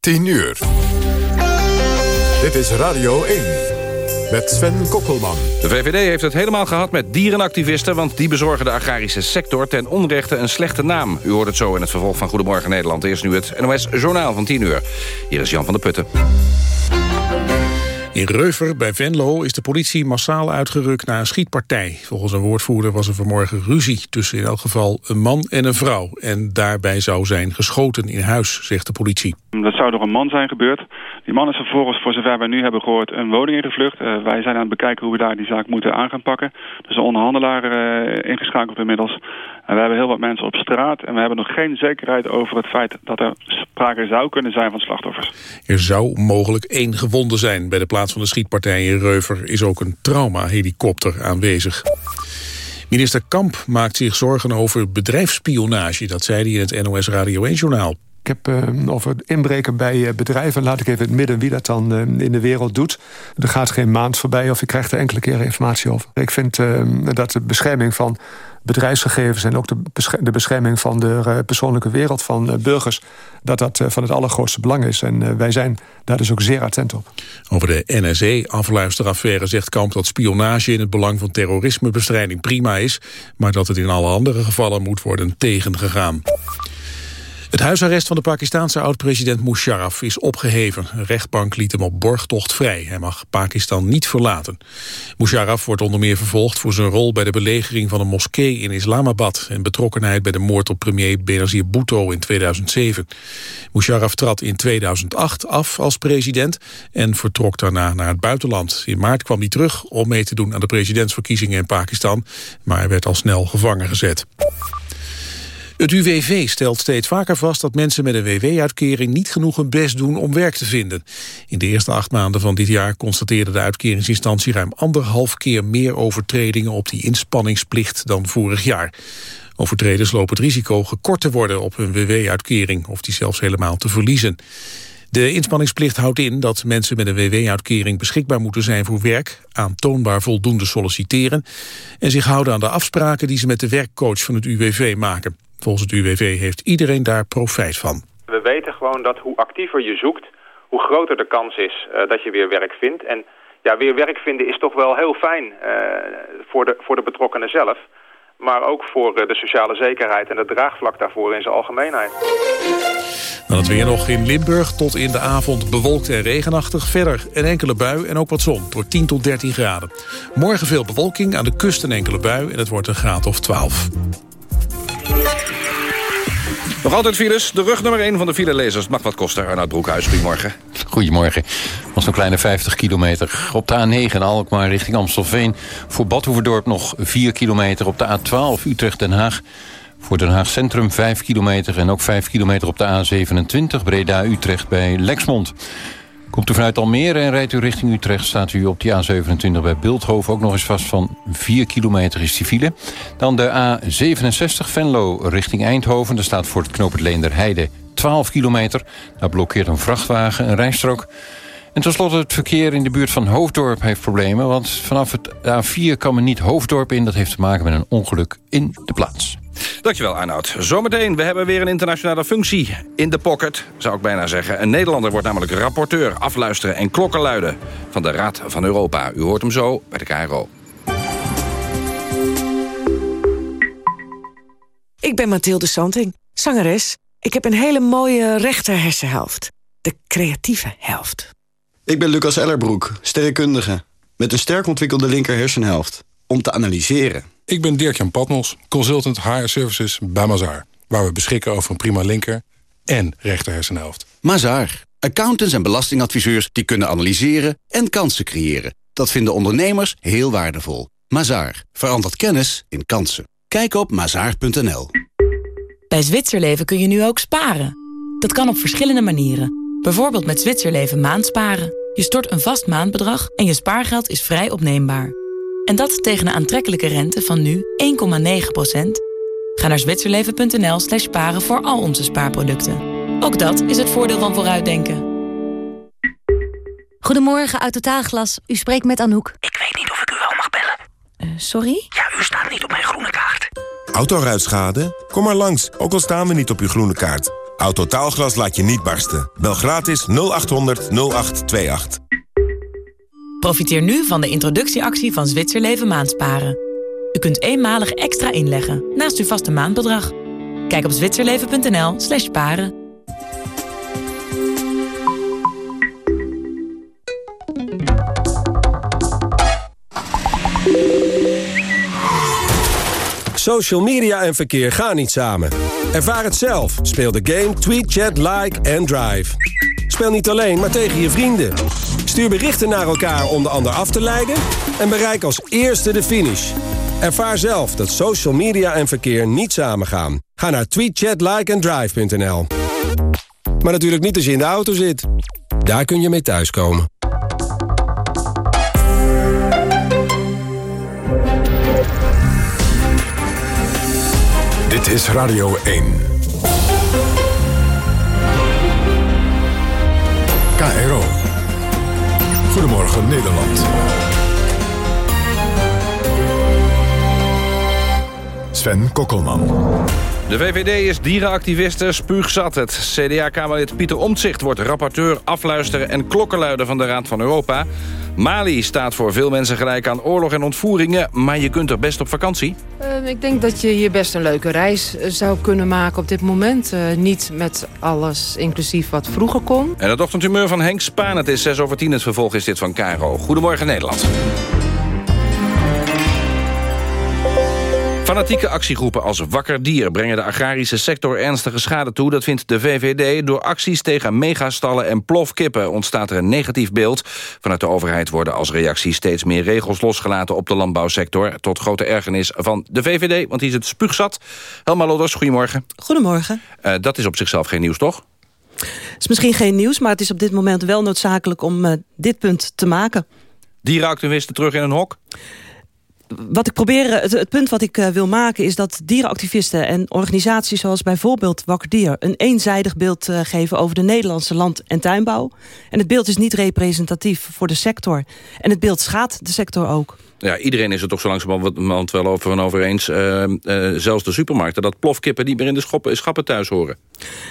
10 uur. Dit is Radio 1 met Sven Kokkelman. De VVD heeft het helemaal gehad met dierenactivisten... want die bezorgen de agrarische sector ten onrechte een slechte naam. U hoort het zo in het vervolg van Goedemorgen Nederland. Eerst nu het NOS Journaal van 10 uur. Hier is Jan van der Putten. In Reuver bij Venlo is de politie massaal uitgerukt naar een schietpartij. Volgens een woordvoerder was er vanmorgen ruzie tussen in elk geval een man en een vrouw. En daarbij zou zijn geschoten in huis, zegt de politie. Dat zou door een man zijn gebeurd. Die man is vervolgens, voor zover wij nu hebben gehoord, een woning ingevlucht. Uh, wij zijn aan het bekijken hoe we daar die zaak moeten aan gaan pakken. Dus een onderhandelaar uh, ingeschakeld inmiddels. En we hebben heel wat mensen op straat. En we hebben nog geen zekerheid over het feit dat er sprake zou kunnen zijn van slachtoffers. Er zou mogelijk één gewonde zijn. Bij de plaats van de schietpartij in Reuver is ook een trauma-helikopter aanwezig. Minister Kamp maakt zich zorgen over bedrijfsspionage. Dat zei hij in het NOS Radio 1-journaal. Ik heb uh, over inbreken bij uh, bedrijven. Laat ik even het midden wie dat dan uh, in de wereld doet. Er gaat geen maand voorbij of je krijgt er enkele keren informatie over. Ik vind dat de bescherming van bedrijfsgegevens... en ook de, de bescherming van de persoonlijke wereld van burgers... dat dat van het allergrootste belang is. En wij zijn daar dus ook zeer attent op. Over de NSE-afluisteraffaire zegt Kamp dat spionage... in het belang van terrorismebestrijding prima is... maar dat het in alle andere gevallen moet worden tegengegaan. Het huisarrest van de Pakistanse oud-president Musharraf is opgeheven. Een rechtbank liet hem op borgtocht vrij. Hij mag Pakistan niet verlaten. Musharraf wordt onder meer vervolgd voor zijn rol bij de belegering van een moskee in Islamabad en betrokkenheid bij de moord op premier Benazir Bhutto in 2007. Musharraf trad in 2008 af als president en vertrok daarna naar het buitenland. In maart kwam hij terug om mee te doen aan de presidentsverkiezingen in Pakistan, maar hij werd al snel gevangen gezet. Het UWV stelt steeds vaker vast dat mensen met een WW-uitkering niet genoeg hun best doen om werk te vinden. In de eerste acht maanden van dit jaar constateerde de uitkeringsinstantie ruim anderhalf keer meer overtredingen op die inspanningsplicht dan vorig jaar. Overtreders lopen het risico gekort te worden op hun WW-uitkering of die zelfs helemaal te verliezen. De inspanningsplicht houdt in dat mensen met een WW-uitkering beschikbaar moeten zijn voor werk, aantoonbaar voldoende solliciteren en zich houden aan de afspraken die ze met de werkcoach van het UWV maken. Volgens het UWV heeft iedereen daar profijt van. We weten gewoon dat hoe actiever je zoekt, hoe groter de kans is uh, dat je weer werk vindt. En ja, weer werk vinden is toch wel heel fijn uh, voor, de, voor de betrokkenen zelf. Maar ook voor uh, de sociale zekerheid en het draagvlak daarvoor in zijn algemeenheid. Dan het weer nog in Limburg tot in de avond bewolkt en regenachtig. Verder een enkele bui en ook wat zon. door 10 tot 13 graden. Morgen veel bewolking, aan de kust een enkele bui en het wordt een graad of 12. Nog altijd files. De rug nummer 1 van de filelezers mag wat kosten. Arnoud Broekhuis, goedemorgen. Goedemorgen. was een kleine 50 kilometer. Op de A9 Alkmaar richting Amstelveen. Voor Badhoevedorp nog 4 kilometer. Op de A12 Utrecht-Den Haag. Voor Den Haag Centrum 5 kilometer. En ook 5 kilometer op de A27 Breda-Utrecht bij Lexmond. Komt u vanuit Almere en rijdt u richting Utrecht... staat u op die A27 bij Beeldhoven ook nog eens vast van 4 kilometer is die file. Dan de A67 Venlo richting Eindhoven. Daar staat voor het knooppunt Leenderheide 12 kilometer. Daar blokkeert een vrachtwagen een rijstrook. En tenslotte het verkeer in de buurt van Hoofddorp heeft problemen... want vanaf het A4 kan men niet Hoofddorp in. Dat heeft te maken met een ongeluk in de plaats. Dankjewel Arnoud. Zometeen, we hebben weer een internationale functie in de pocket, zou ik bijna zeggen. Een Nederlander wordt namelijk rapporteur, afluisteren en klokkenluiden van de Raad van Europa. U hoort hem zo bij de KRO. Ik ben Mathilde Santing, zangeres. Ik heb een hele mooie rechter hersenhelft. De creatieve helft. Ik ben Lucas Ellerbroek, sterrenkundige. Met een sterk ontwikkelde linker hersenhelft. Om te analyseren ik ben Dirk-Jan Patmos, consultant HR Services bij Mazaar. Waar we beschikken over een prima linker en rechter hersenhelft. Mazaar. Accountants en belastingadviseurs die kunnen analyseren en kansen creëren. Dat vinden ondernemers heel waardevol. Mazaar. Verandert kennis in kansen. Kijk op mazaar.nl. Bij Zwitserleven kun je nu ook sparen. Dat kan op verschillende manieren. Bijvoorbeeld met Zwitserleven maandsparen. Je stort een vast maandbedrag en je spaargeld is vrij opneembaar. En dat tegen een aantrekkelijke rente van nu 1,9%. Ga naar zwitserleven.nl slash sparen voor al onze spaarproducten. Ook dat is het voordeel van vooruitdenken. Goedemorgen, uit Totaalglas. U spreekt met Anouk. Ik weet niet of ik u wel mag bellen. Uh, sorry? Ja, u staat niet op mijn groene kaart. Autoruitschade? Kom maar langs, ook al staan we niet op uw groene kaart. Autotaalglas laat je niet barsten. Bel gratis 0800 0828. Profiteer nu van de introductieactie van Zwitserleven Maandsparen. U kunt eenmalig extra inleggen naast uw vaste maandbedrag. Kijk op zwitserleven.nl slash paren. Social media en verkeer gaan niet samen. Ervaar het zelf. Speel de game Tweet, Chat, Like en Drive. Speel niet alleen, maar tegen je vrienden. Stuur berichten naar elkaar om de ander af te leiden... en bereik als eerste de finish. Ervaar zelf dat social media en verkeer niet samengaan. Ga naar tweetchatlikeanddrive.nl Maar natuurlijk niet als je in de auto zit. Daar kun je mee thuiskomen. Dit is Radio 1. KRO. Goedemorgen Nederland. Sven Kokkelman. De VVD is dierenactiviste spuugzat. Het CDA-kamerlid Pieter Omtzigt wordt rapporteur, afluisteren en klokkenluider van de Raad van Europa. Mali staat voor veel mensen gelijk aan oorlog en ontvoeringen... maar je kunt er best op vakantie. Uh, ik denk dat je hier best een leuke reis uh, zou kunnen maken op dit moment. Uh, niet met alles inclusief wat vroeger kon. En het ochtendhumeur van Henk Spaan. Het is 6 over 10. Het vervolg is dit van Caro. Goedemorgen Nederland. Fanatieke actiegroepen als Wakker Dier brengen de agrarische sector ernstige schade toe. Dat vindt de VVD. Door acties tegen megastallen en plofkippen ontstaat er een negatief beeld. Vanuit de overheid worden als reactie steeds meer regels losgelaten op de landbouwsector. Tot grote ergernis van de VVD, want die is het spuugzat. Helma Lodders, goedemorgen. Goedemorgen. Uh, dat is op zichzelf geen nieuws, toch? Het is misschien geen nieuws, maar het is op dit moment wel noodzakelijk om uh, dit punt te maken. Dierenactivisten terug in een hok? Wat ik probeer, het, het, punt wat ik uh, wil maken is dat dierenactivisten en organisaties zoals bijvoorbeeld Wakker Dier een eenzijdig beeld uh, geven over de Nederlandse land- en tuinbouw. En het beeld is niet representatief voor de sector. En het beeld schaadt de sector ook. Ja, iedereen is er toch zo langzamerhand wel over en over eens. Uh, zelfs de supermarkten, dat plofkippen niet meer in de schoppen, schappen thuis horen.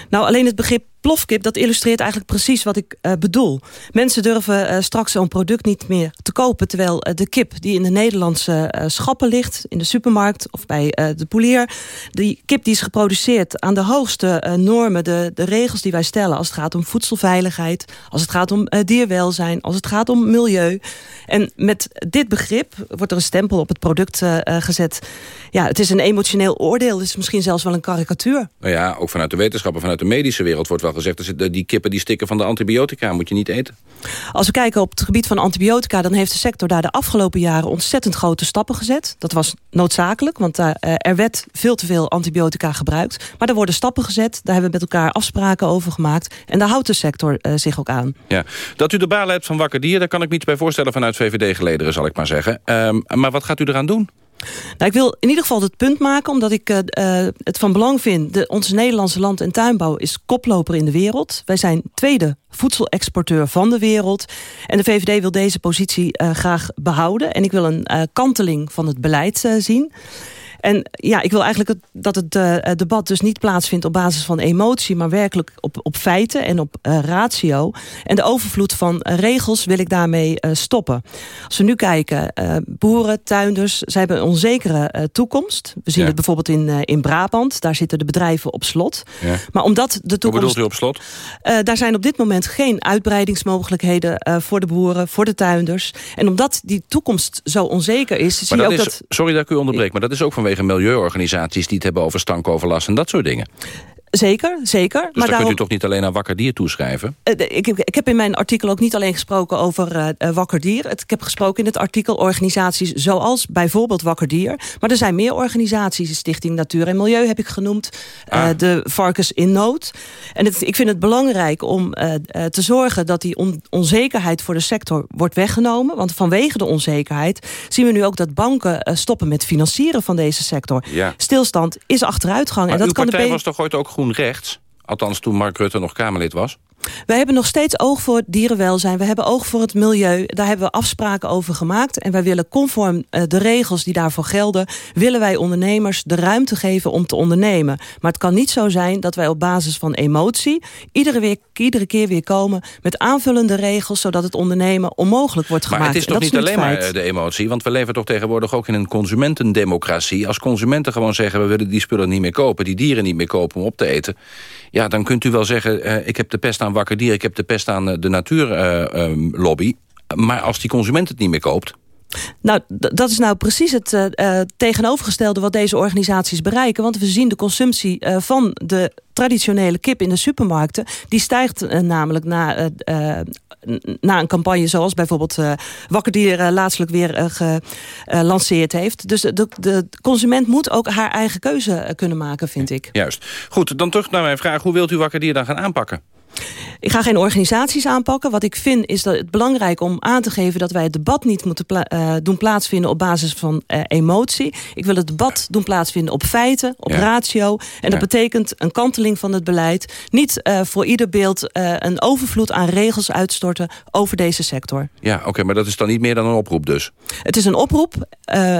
Nou, alleen het begrip plofkip, dat illustreert eigenlijk precies wat ik uh, bedoel. Mensen durven uh, straks zo'n product niet meer te kopen... terwijl uh, de kip die in de Nederlandse schappen ligt... in de supermarkt of bij de poelier... die kip die is geproduceerd aan de hoogste normen... De, de regels die wij stellen als het gaat om voedselveiligheid... als het gaat om dierwelzijn, als het gaat om milieu. En met dit begrip wordt er een stempel op het product gezet. Ja, het is een emotioneel oordeel. Het is misschien zelfs wel een karikatuur. Nou ja, ook vanuit de wetenschappen, vanuit de medische wereld... wordt wel gezegd, die kippen die stikken van de antibiotica, moet je niet eten. Als we kijken op het gebied van antibiotica... dan heeft de sector daar de afgelopen jaren ontzettend grote stappen gezet. Dat was noodzakelijk, want uh, er werd veel te veel antibiotica gebruikt. Maar er worden stappen gezet, daar hebben we met elkaar afspraken over gemaakt. En daar houdt de sector uh, zich ook aan. Ja. Dat u de balen hebt van wakker dier, daar kan ik me iets bij voorstellen vanuit VVD-gelederen, zal ik maar zeggen. Um, maar wat gaat u eraan doen? Nou, ik wil in ieder geval het punt maken, omdat ik uh, het van belang vind. De, onze Nederlandse land- en tuinbouw is koploper in de wereld. Wij zijn tweede voedselexporteur van de wereld. En de VVD wil deze positie uh, graag behouden. En ik wil een kanteling van het beleid zien. En ja, ik wil eigenlijk dat het uh, debat dus niet plaatsvindt op basis van emotie... maar werkelijk op, op feiten en op uh, ratio. En de overvloed van uh, regels wil ik daarmee stoppen. Als we nu kijken, boeren, tuinders, ze hebben een onzekere toekomst. We zien ja. het bijvoorbeeld in, in Brabant. Daar zitten de bedrijven op slot. Ja. Maar omdat de toekomst... Hoe bedoelt u op slot? daar zijn op dit moment geen uitbreidingsmogelijkheden... voor de boeren, voor de tuinders. En omdat die toekomst zo onzeker is... zie je ook is, dat... Sorry dat ik u onderbreek, maar dat is ook vanwege milieuorganisaties die het hebben over stankoverlast en dat soort dingen. Zeker, zeker. Dus maar daar kunt u toch niet alleen aan Wakker Dier toeschrijven? Uh, ik, ik, heb in mijn artikel ook niet alleen gesproken over uh, Wakker Dier. Het, ik heb gesproken in het artikel organisaties zoals bijvoorbeeld Wakker Dier. Maar er zijn meer organisaties. Stichting Natuur en Milieu heb ik genoemd. Ah. Uh, de Varkens in Nood. En het, ik vind het belangrijk om te zorgen dat die on, onzekerheid voor de sector wordt weggenomen. Want vanwege de onzekerheid zien we nu ook dat banken stoppen met financieren van deze sector. Ja. Stilstand is achteruitgang. Maar en dat uw kan de was toch ooit ook groen rechts? Althans toen Mark Rutte nog Kamerlid was? Wij hebben nog steeds oog voor dierenwelzijn. We hebben oog voor het milieu. Daar hebben we afspraken over gemaakt. En wij willen conform uh, de regels die daarvoor gelden... willen wij ondernemers de ruimte geven om te ondernemen. Maar het kan niet zo zijn dat wij op basis van emotie... iedere, weer, iedere keer weer komen met aanvullende regels... zodat het ondernemen onmogelijk wordt gemaakt. Maar het is toch niet alleen maar de emotie? Want we leven toch tegenwoordig ook in een consumentendemocratie. Als consumenten gewoon zeggen... we willen die spullen niet meer kopen, die dieren niet meer kopen om op te eten... ja, dan kunt u wel zeggen... Uh, ik heb de pest aan wakker dier, ik heb de pest aan eh, de natuurlobby. maar als die consument het niet meer koopt... Nou, dat is nou precies het tegenovergestelde wat deze organisaties bereiken. Want we zien de consumptie van de traditionele kip in de supermarkten... die stijgt namelijk na, na een campagne zoals bijvoorbeeld Wakker Dier... laatstelijk weer gelanceerd heeft. Dus de, de, consument moet ook haar eigen keuze kunnen maken, vind ik. Juist. Goed, dan terug naar mijn vraag. Hoe wilt u Wakker Dier dan gaan aanpakken? Ik ga geen organisaties aanpakken. Wat ik vind is dat het belangrijk om aan te geven... dat wij het debat niet moeten pla uh, doen plaatsvinden op basis van uh, emotie. Ik wil het debat doen plaatsvinden op feiten, op ja. ratio. En ja. dat betekent een kanteling van het beleid. Niet uh, voor ieder beeld een overvloed aan regels uitstorten over deze sector. Ja, oké, okay, maar dat is dan niet meer dan een oproep dus? Het is een oproep,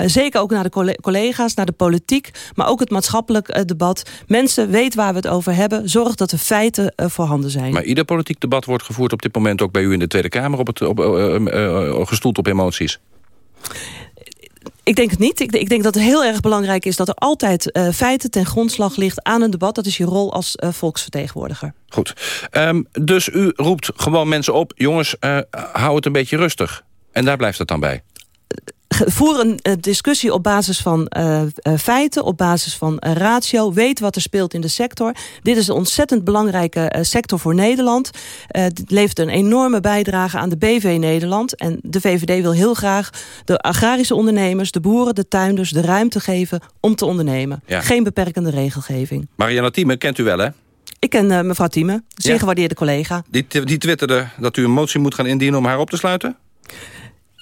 zeker ook naar de collega's, naar de politiek... maar ook het maatschappelijk debat. Mensen, weten waar we het over hebben. Zorg dat de feiten voorhanden zijn. Maar ieder politiek debat wordt gevoerd op dit moment... ook bij u in de Tweede Kamer op het, op, uh, uh, gestoeld op emoties. Ik denk het niet. Ik, ik, denk dat het heel erg belangrijk is... dat er altijd uh, feiten ten grondslag ligt aan een debat. Dat is je rol als uh, volksvertegenwoordiger. Goed. Um, dus u roept gewoon mensen op... jongens, uh, hou het een beetje rustig. En daar blijft het dan bij voer een uh, discussie op basis van uh, uh, feiten, op basis van ratio. Weet wat er speelt in de sector. Dit is een ontzettend belangrijke sector voor Nederland. dit levert een enorme bijdrage aan de BV Nederland. En de VVD wil heel graag de agrarische ondernemers, de boeren, de tuinders... de ruimte geven om te ondernemen. Ja. Geen beperkende regelgeving. Marianne Thieme kent u wel, hè? Ik ken mevrouw Thieme, zeer ja. gewaardeerde collega. Die, die twitterde dat u een motie moet gaan indienen om haar op te sluiten?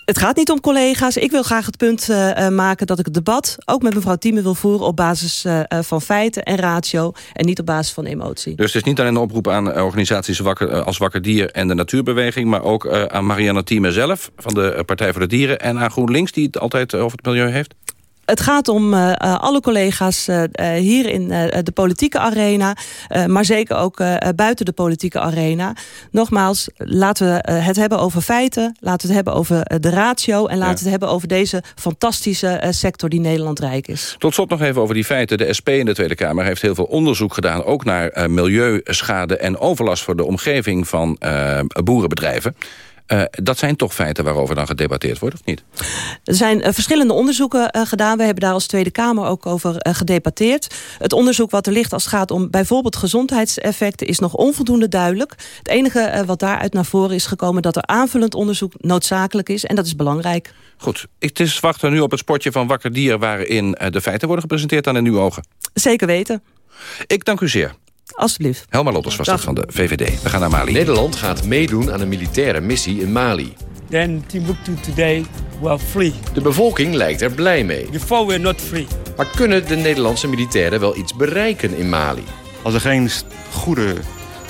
Het gaat niet om collega's. Ik wil graag het punt uh, maken dat ik het debat... ook met mevrouw Thieme wil voeren op basis uh, van feiten en ratio... en niet op basis van emotie. Dus het is niet alleen een oproep aan organisaties wakker, als Wakker Dier en de Natuurbeweging... maar ook aan Marianne Thieme zelf van de Partij voor de Dieren... en aan GroenLinks die het altijd over het milieu heeft? Het gaat om uh, alle collega's uh, hier in uh, de politieke arena... maar zeker ook buiten de politieke arena. Nogmaals, laten we het hebben over feiten... laten we het hebben over de ratio... en laten we ja. het hebben over deze fantastische sector die Nederland rijk is. Tot slot nog even over die feiten. De SP in de Tweede Kamer heeft heel veel onderzoek gedaan... ook naar milieuschade en overlast voor de omgeving van boerenbedrijven... Uh, dat zijn toch feiten waarover dan gedebatteerd wordt, of niet? Er zijn uh, verschillende onderzoeken uh, gedaan. We hebben daar als Tweede Kamer ook over gedebatteerd. Het onderzoek wat er ligt als het gaat om bijvoorbeeld gezondheidseffecten... is nog onvoldoende duidelijk. Het enige wat daaruit naar voren is gekomen... dat er aanvullend onderzoek noodzakelijk is. En dat is belangrijk. Goed, het is wachten nu op het sportje van Wakker Dier... waarin de feiten worden gepresenteerd aan in uw ogen. Zeker weten. Ik dank u zeer. Alsjeblieft. Helma Lotters was dat van de VVD. We gaan naar Mali. Nederland gaat meedoen aan een militaire missie in Mali. Then Timbuktu today were free. De bevolking lijkt er blij mee. Before we're not free. Maar kunnen de Nederlandse militairen wel iets bereiken in Mali? Als er geen goede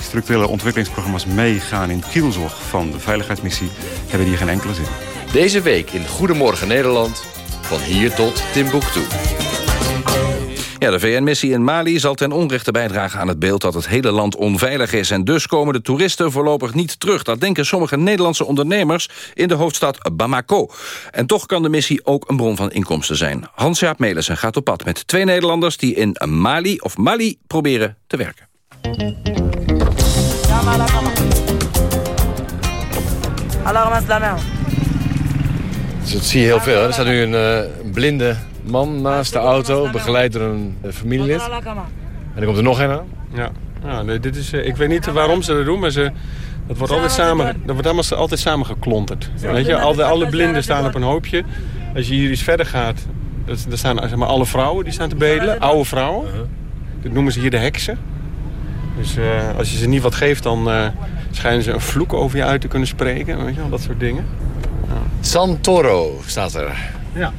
structurele ontwikkelingsprogramma's meegaan in kielzog van de veiligheidsmissie, hebben die geen enkele zin. Deze week in Goedemorgen Nederland, van hier tot Timbuktu. Ja, de VN-missie in Mali zal ten onrechte bijdragen aan het beeld dat het hele land onveilig is. En dus komen de toeristen voorlopig niet terug. Dat denken sommige Nederlandse ondernemers in de hoofdstad Bamako. En toch kan de missie ook een bron van inkomsten zijn. Hans-Jaap Melissen gaat op pad met twee Nederlanders die in Mali of Mali proberen te werken. Dus dat zie je heel veel. Er staat nu een uh, blinde man naast de auto, begeleid door een familielid. En er komt er nog een aan. Ja, ja nee, dit is, ik weet niet waarom ze dat doen, maar ze, dat wordt altijd samen, dat wordt allemaal altijd samen geklonterd. Weet je, alle, alle blinden staan op een hoopje. Als je hier iets verder gaat, er staan zeg maar, alle vrouwen die staan te bedelen, oude vrouwen. Dat noemen ze hier de heksen. Dus uh, als je ze niet wat geeft, dan uh, schijnen ze een vloek over je uit te kunnen spreken. Weet je, dat soort dingen. Ja. Santoro staat er. Ja.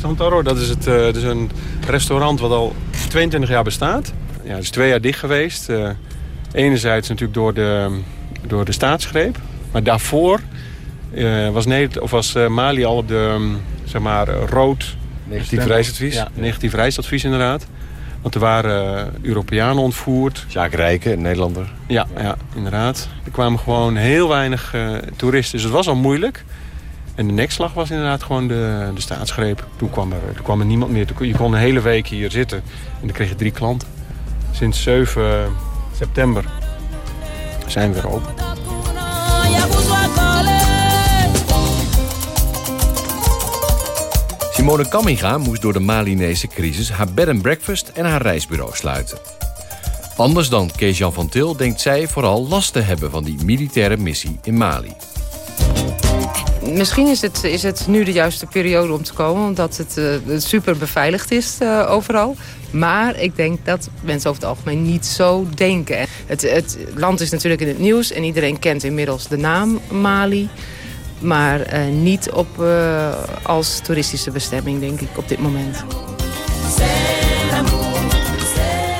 Santoro, dat is, het, uh, dat is een restaurant wat al 22 jaar bestaat. Ja, het is twee jaar dicht geweest. Uh, Enerzijds natuurlijk door de, door de staatsgreep. Maar daarvoor uh, was, Nederland, of was Mali al op de um, zeg maar, rood negatief reisadvies. Ja. Negatief reisadvies inderdaad. Want er waren uh, Europeanen ontvoerd. Jaak Rijken, een Nederlander. Ja, ja, inderdaad. Er kwamen gewoon heel weinig toeristen. Dus het was al moeilijk. En de nekslag was inderdaad gewoon de, de staatsgreep. Toen kwam, er, toen kwam er niemand meer. Je kon een hele week hier zitten. En dan kreeg je drie klanten. Sinds 7 september zijn we weer open. Simone Kamminga moest door de Malinese crisis haar bed and breakfast en haar reisbureau sluiten. Anders dan Kees-Jan van Til denkt zij vooral last te hebben van die militaire missie in Mali. Misschien is het, is het nu de juiste periode om te komen... omdat het, uh, super beveiligd is uh, overal. Maar ik denk dat mensen over het algemeen niet zo denken. Het, het land is natuurlijk in het nieuws en iedereen kent inmiddels de naam Mali... Maar uh, niet op, als toeristische bestemming, denk ik, op dit moment.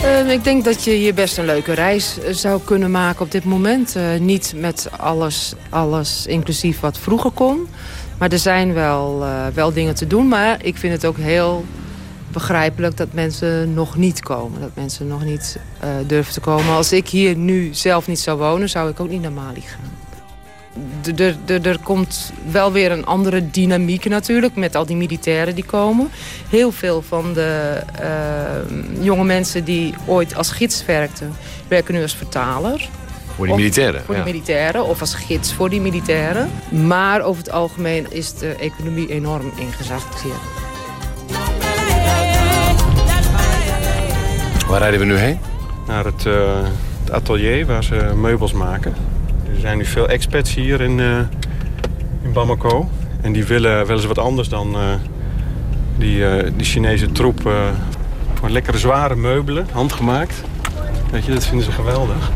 Uh, ik denk dat je hier best een leuke reis zou kunnen maken op dit moment. niet met alles, alles inclusief wat vroeger kon. Maar er zijn wel, wel dingen te doen. Maar ik vind het ook heel begrijpelijk dat mensen nog niet komen. Dat mensen nog niet durven te komen. Als ik hier nu zelf niet zou wonen, zou ik ook niet naar Mali gaan er komt wel weer een andere dynamiek natuurlijk met al die militairen die komen. Heel veel van de uh, jonge mensen die ooit als gids werkten, werken nu als vertaler. Voor die militairen? Voor die militairen of als gids voor die militairen. Maar over het algemeen is de economie enorm ingezakt hier. Waar rijden we nu heen? Naar het, uh, het atelier waar ze meubels maken. Er zijn nu veel expats hier in, uh, in Bamako. En die willen wel eens wat anders dan uh, die, uh, die Chinese troep. voor lekkere zware meubelen, handgemaakt. Weet je, dat vinden ze geweldig.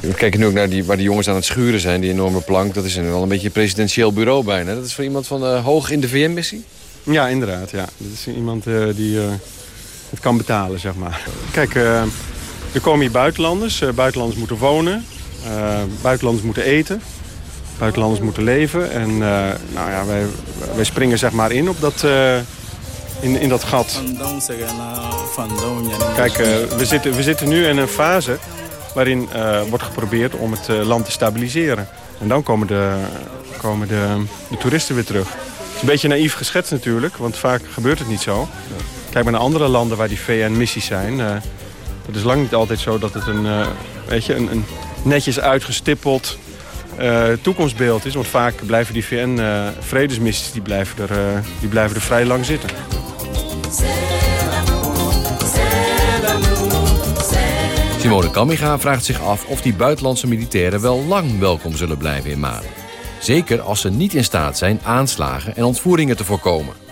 We kijken nu ook naar die, waar die jongens aan het schuren zijn, die enorme plank. Dat is wel een beetje een presidentieel bureau bijna. Dat is voor iemand van hoog in de VN-missie? Ja, inderdaad. Ja. Dat is iemand die het kan betalen, zeg maar. Kijk, er komen hier buitenlanders. Uh, buitenlanders moeten wonen. Uh, buitenlanders moeten eten. Buitenlanders moeten leven. En uh, nou ja, wij, wij springen zeg maar in op dat, in, in dat gat. Kijk, we, zitten, we zitten nu in een fase waarin wordt geprobeerd om het land te stabiliseren. En dan komen, de, komen de, de toeristen weer terug. Het is een beetje naïef geschetst natuurlijk, want vaak gebeurt het niet zo. Kijk maar naar andere landen waar die VN-missies zijn. Het is lang niet altijd zo dat het een, uh, weet je, een, een netjes uitgestippeld uh, toekomstbeeld is. Want vaak blijven die VN-vredesmissies uh, die blijven, er, die blijven er vrij lang zitten. Simone Kamiga vraagt zich af of die buitenlandse militairen wel lang welkom zullen blijven in Mali. Zeker als ze niet in staat zijn aanslagen en ontvoeringen te voorkomen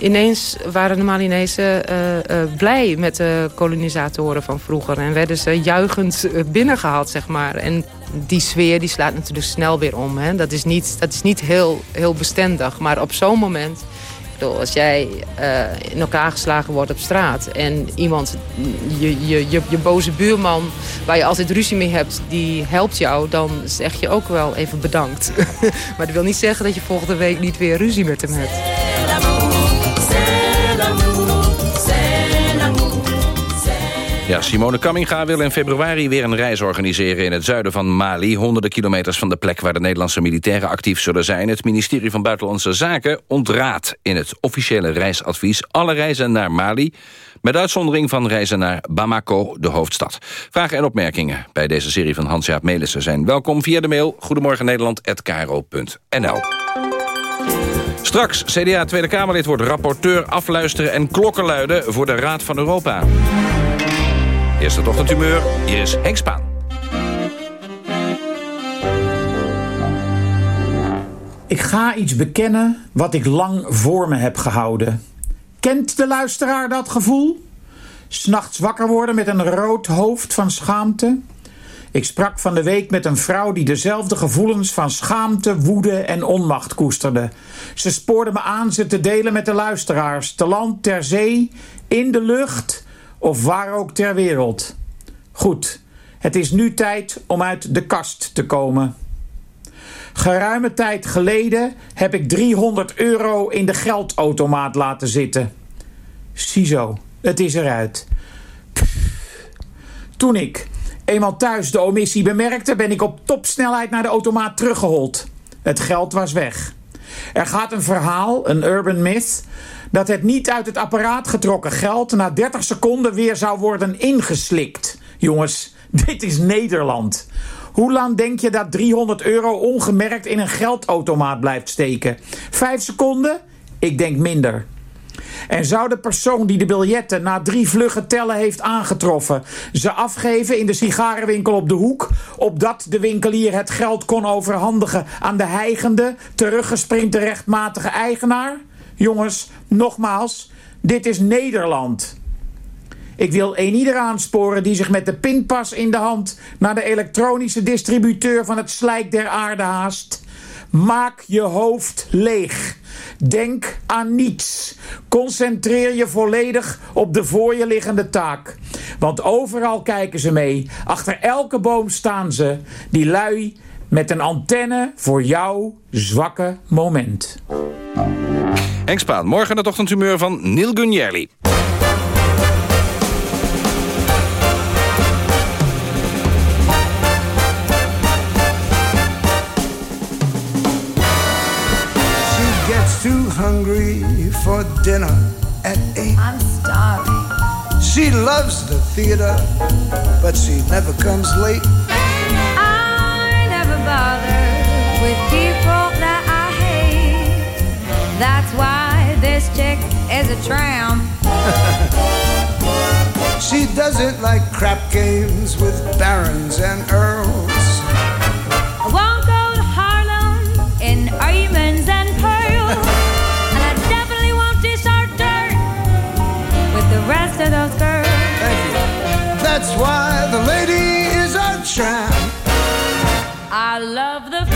ineens waren de Malinezen uh, uh, blij met de kolonisatoren van vroeger. En werden ze juichend binnengehaald, zeg maar. En die sfeer die slaat natuurlijk snel weer om. Hè. Dat is niet, dat is niet heel, heel bestendig. Maar op zo'n moment... Als jij in elkaar geslagen wordt op straat... en iemand, je, je, je, je boze buurman waar je altijd ruzie mee hebt... die helpt jou, dan zeg je ook wel even bedankt. maar dat wil niet zeggen dat je volgende week niet weer ruzie met hem hebt. Ja, Simone Kamminga wil in februari weer een reis organiseren in het zuiden van Mali. Honderden kilometers van de plek waar de Nederlandse militairen actief zullen zijn. Het ministerie van Buitenlandse Zaken ontraadt in het officiële reisadvies alle reizen naar Mali. Met uitzondering van reizen naar Bamako, de hoofdstad. Vragen en opmerkingen bij deze serie van Hans-Jaap Melissen zijn welkom via de mail Goedemorgen Nederland@kro.nl. Straks, CDA Tweede Kamerlid wordt rapporteur afluisteren en klokkenluiden voor de Raad van Europa. Eerste ochtendhumeur, hier is Henk Spaan. Ik ga iets bekennen wat ik lang voor me heb gehouden. Kent de luisteraar dat gevoel? S'nachts wakker worden met een rood hoofd van schaamte? Ik sprak van de week met een vrouw die dezelfde gevoelens van schaamte, woede en onmacht koesterde. Ze spoorde me aan ze te delen met de luisteraars, te land, ter zee, in de lucht of waar ook ter wereld. Goed, het is nu tijd om uit de kast te komen. Geruime tijd geleden heb ik 300 euro in de geldautomaat laten zitten. Ziezo, het is eruit. Toen ik eenmaal thuis de omissie bemerkte, ben ik op topsnelheid naar de automaat teruggehold. Het geld was weg. Er gaat een verhaal, een urban myth, dat het niet uit het apparaat getrokken geld na 30 seconden weer zou worden ingeslikt. Jongens, dit is Nederland. Hoe lang denk je dat 300 euro ongemerkt in een geldautomaat blijft steken? Vijf seconden? Ik denk minder. En zou de persoon die de biljetten na drie vluggen tellen heeft aangetroffen... ze afgeven in de sigarenwinkel op de hoek... opdat de winkelier het geld kon overhandigen aan de heigende... teruggesprinte rechtmatige eigenaar? Jongens, nogmaals, dit is Nederland. Ik wil een ieder aansporen die zich met de pinpas in de hand... naar de elektronische distributeur van het slijk der aarde haast... Maak je hoofd leeg. Denk aan niets. Concentreer je volledig op de voor je liggende taak. Want overal kijken ze mee. Achter elke boom staan ze. Die lui met een antenne voor jouw zwakke moment. Henk Spaan, morgen het ochtendhumeur van Neil Gunjerli. too hungry for dinner at eight. I'm starving. She loves the theater, but she never comes late. I never bother with people that I hate. That's why this chick is a tramp. she doesn't like crap games with barons and earls. I won't go to Harlem in diamonds and pearls. and I definitely won't dish our dirt with the rest of those girls. That's why the lady is a tramp. I love the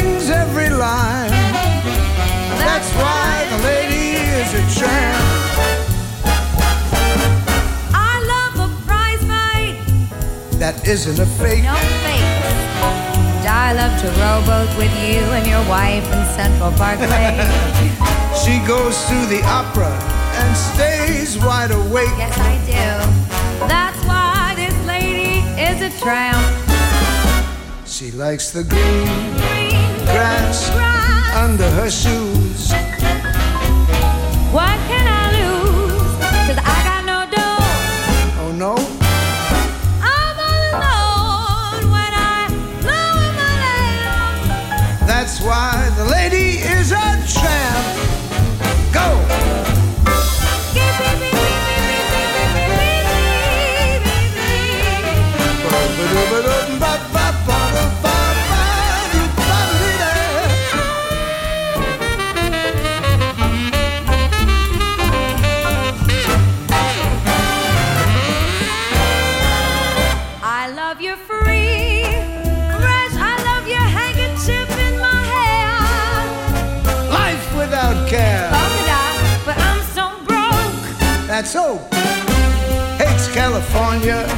line. That's why the lady is a tramp. I love a prize fight. That isn't a fake. No fake. And I love to rowboat with you and your wife in Central Parkway. She goes to the opera and stays wide awake. yes, I do. That's why this lady is a tramp. She likes the green grass under her shoes. What can I lose? Cause I got no dough. Oh no, I'm all alone when I lower my lamp. that's why California.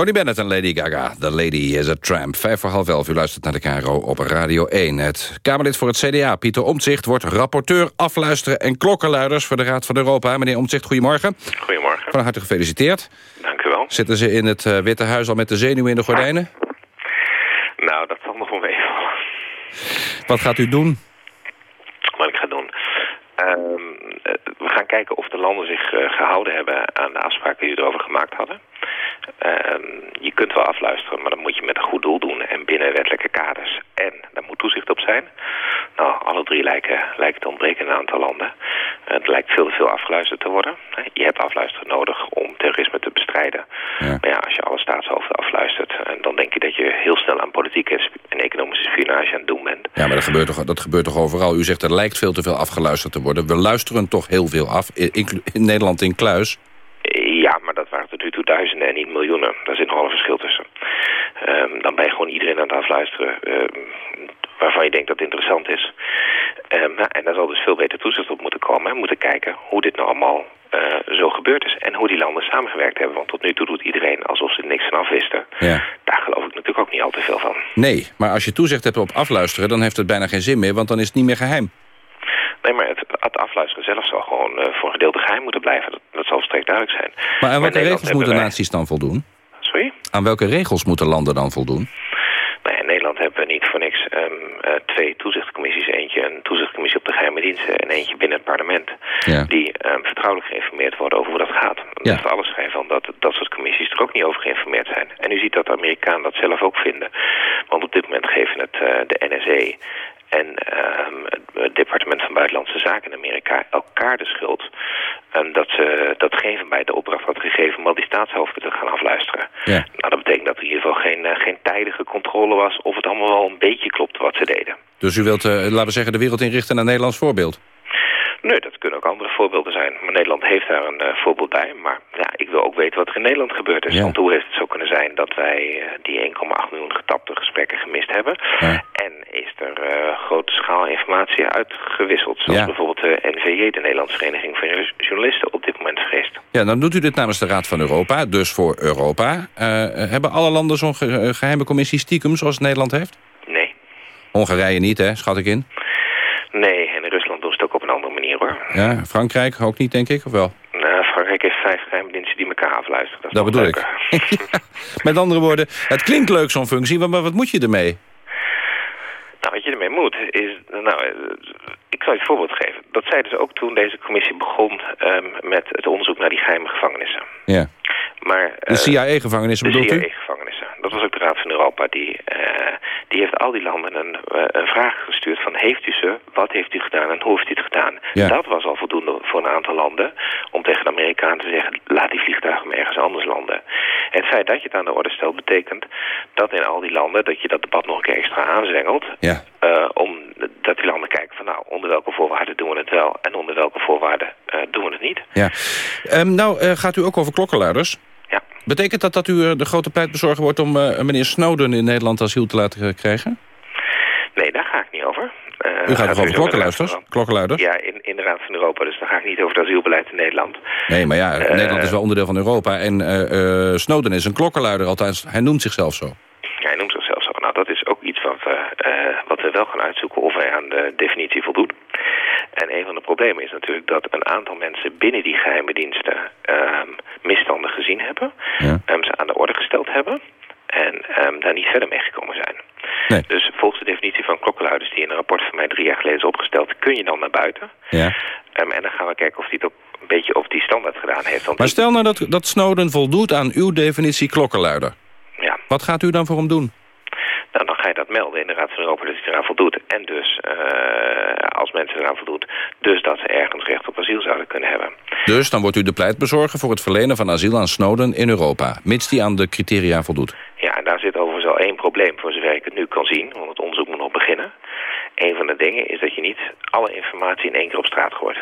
Tony Bennett en Lady Gaga. The Lady is a Tramp. Vijf voor half elf. U luistert naar de KRO op Radio 1. Het Kamerlid voor het CDA, Pieter Omtzigt... wordt rapporteur afluisteren en klokkenluiders... voor de Raad van Europa. Meneer Omtzigt, goedemorgen. Goedemorgen. Van harte gefeliciteerd. Dank u wel. Zitten ze in het eh, Witte Huis al met de zenuwen in de gordijnen? Nou, dat zal nog wel meevallen. Wat gaat u doen? Wat ik ga doen? Ehm, eh, we gaan kijken of de landen zich eh, gehouden hebben aan de afspraken die ze erover gemaakt hadden. Ehm, je kunt wel afluisteren, maar dan moet je met een goed doel doen en binnen wettelijke kaders. En daar moet toezicht op zijn. Nou, alle drie lijken, lijken te ontbreken in een aantal landen. Het lijkt veel te veel afgeluisterd te worden. Je hebt afluisteren nodig om terrorisme te bestrijden. Maar ja, als je alle staatshoofden afluistert, eh, dan denk je dat je heel snel aan politieke en economische spionage aan het doen bent. Ja, maar dat gebeurt, toch, dat gebeurt toch overal? U zegt er lijkt veel te veel afgeluisterd te worden. We luisteren toch heel veel af, in, Nederland in kluis. Ja, tot nu toe duizenden en niet miljoenen. Daar zit nogal een verschil tussen. Ehm, dan ben je gewoon iedereen aan het afluisteren ehm, waarvan je denkt dat het interessant is. Ehm, nou, en daar zal dus veel beter toezicht op moeten komen. We moeten kijken hoe dit nou allemaal eh, zo gebeurd is. En hoe die landen samengewerkt hebben. Want tot nu toe doet iedereen alsof ze niks van af wisten. Ja. Daar geloof ik natuurlijk ook niet al te veel van. Nee, maar als je toezicht hebt op afluisteren... dan heeft het bijna geen zin meer, want dan is het niet meer geheim. Nee, maar het, het afluisteren zelf zal gewoon eh, voor een gedeelte geheim moeten blijven. Dat, dat zal volstrekt duidelijk zijn. Maar aan welke regels moeten wij- naties dan voldoen? Sorry? Aan welke regels moeten landen dan voldoen? Nou ja, in Nederland hebben we niet voor niks ehm, eh, twee toezichtcommissies. Eentje een toezichtcommissie op de geheime diensten en eentje binnen het parlement. Ja. Die ehm, vertrouwelijk geïnformeerd worden over hoe dat gaat. Ja. Dat is alles schijn van dat dat soort commissies er ook niet over geïnformeerd zijn. En u ziet dat de Amerikanen dat zelf ook vinden. Want op dit moment geven het eh, de NSA en ehm, het departement van Buitenlandse Zaken in Amerika elkaar de schuld. ehm, dat ze dat geen van beide de opdracht had gegeven om al die staatshoofden te gaan afluisteren. Ja. Nou, dat betekent dat er in ieder geval geen, eh, geen tijdige controle was of het allemaal wel een beetje klopt wat ze deden. Dus u wilt, eh, laten we zeggen, de wereld inrichten naar Nederlands voorbeeld? Nee, dat kunnen ook andere voorbeelden zijn. Maar Nederland heeft daar een eh, voorbeeld bij. Maar ja, ik wil ook weten wat er in Nederland gebeurd is. Ja. Want hoe heeft het zo kunnen zijn dat wij eh, die 1,8 miljoen getapte gesprekken gemist hebben? En is er eh, grote schaal informatie uitgewisseld? Zoals bijvoorbeeld de NVJ, de Nederlandse Vereniging van Journa- Journalisten, op dit moment vreest. Ja, dan doet u dit namens de Raad van Europa, dus voor Europa. Hebben alle landen zo'n ge- eh, geheime commissie stiekem, zoals Nederland heeft? Nee. Hongarije niet, hè, schat ik in. Nee, en in Rusland doen ze het ook een andere manier hoor. Ja, Frankrijk ook niet, denk ik, of wel? Nou, Frankrijk heeft vijf geheime diensten die elkaar afluisteren. Dat, Dat bedoel ik. Met andere woorden, het klinkt leuk zo'n functie, maar wat moet je ermee? Nou, wat je ermee moet is... Nou, ik zal je een voorbeeld geven. Dat zeiden ze ook toen deze commissie begon ehm, met het onderzoek naar die geheime gevangenissen. Ja. Maar, De CIA-gevangenissen de bedoelt u? CIA-gevangenissen. Dat was ook de Raad van Europa. Die, eh, die heeft al die landen een, eh, een vraag gestuurd van... heeft u ze, wat heeft u gedaan en hoe heeft u het gedaan? Ja. Dat was al voldoende voor een aantal landen... om tegen de Amerikanen te zeggen... laat die vliegtuigen maar ergens anders landen. En het feit dat je het aan de orde stelt... betekent dat in al die landen... dat je dat debat nog een keer extra aanzwengelt... Ja. eh, om dat die landen kijken van... nou, onder welke voorwaarden doen we het wel... en onder welke voorwaarden eh, doen we het niet. Ja. Ehm, nou, eh, gaat u ook over klokkenluiders? Ja. Betekent dat dat u eh, de grote pleitbezorger wordt... om eh, meneer Snowden in Nederland asiel te laten eh, krijgen? Nee, daar ga ik niet over. U gaat toch over Klokkenluiders? Ja, in, in de Raad van Europa. Dus dan ga ik niet over het asielbeleid in Nederland. Nee, maar ja, Nederland is wel onderdeel van Europa. En Snowden is een klokkenluider, althans, hij noemt zichzelf zo. Ja, hij noemt zichzelf zo. Nou, dat is ook iets wat we, wat we wel gaan uitzoeken of hij aan de definitie voldoet. En een van de problemen is natuurlijk dat een aantal mensen binnen die geheime diensten ehm, misstanden gezien hebben. ehm, ze aan de orde gesteld hebben. En ehm, daar niet verder mee gekomen zijn. Nee. Dus volgens de definitie van klokkenluiders die in een rapport van mij drie jaar geleden is opgesteld, kun je dan naar buiten. Ja. En dan gaan we kijken of hij het ook een beetje op die standaard gedaan heeft. Want Maar stel nou dat, dat Snowden voldoet aan uw definitie klokkenluider. Ja. Wat gaat u dan voor hem doen? Nou, dan ga je dat melden in de Raad van Europa dat hij eraan voldoet. En dus, eh, als mensen eraan voldoet, dus dat ze ergens recht op asiel zouden kunnen hebben. Dus dan wordt u de pleitbezorger voor het verlenen van asiel aan Snowden in Europa. Mits die aan de criteria voldoet. Ja, en daar zit overigens al één probleem, voor zover ik het nu kan zien, want het onderzoek moet nog beginnen. Een van de dingen is dat je niet alle informatie in één keer op straat gooit.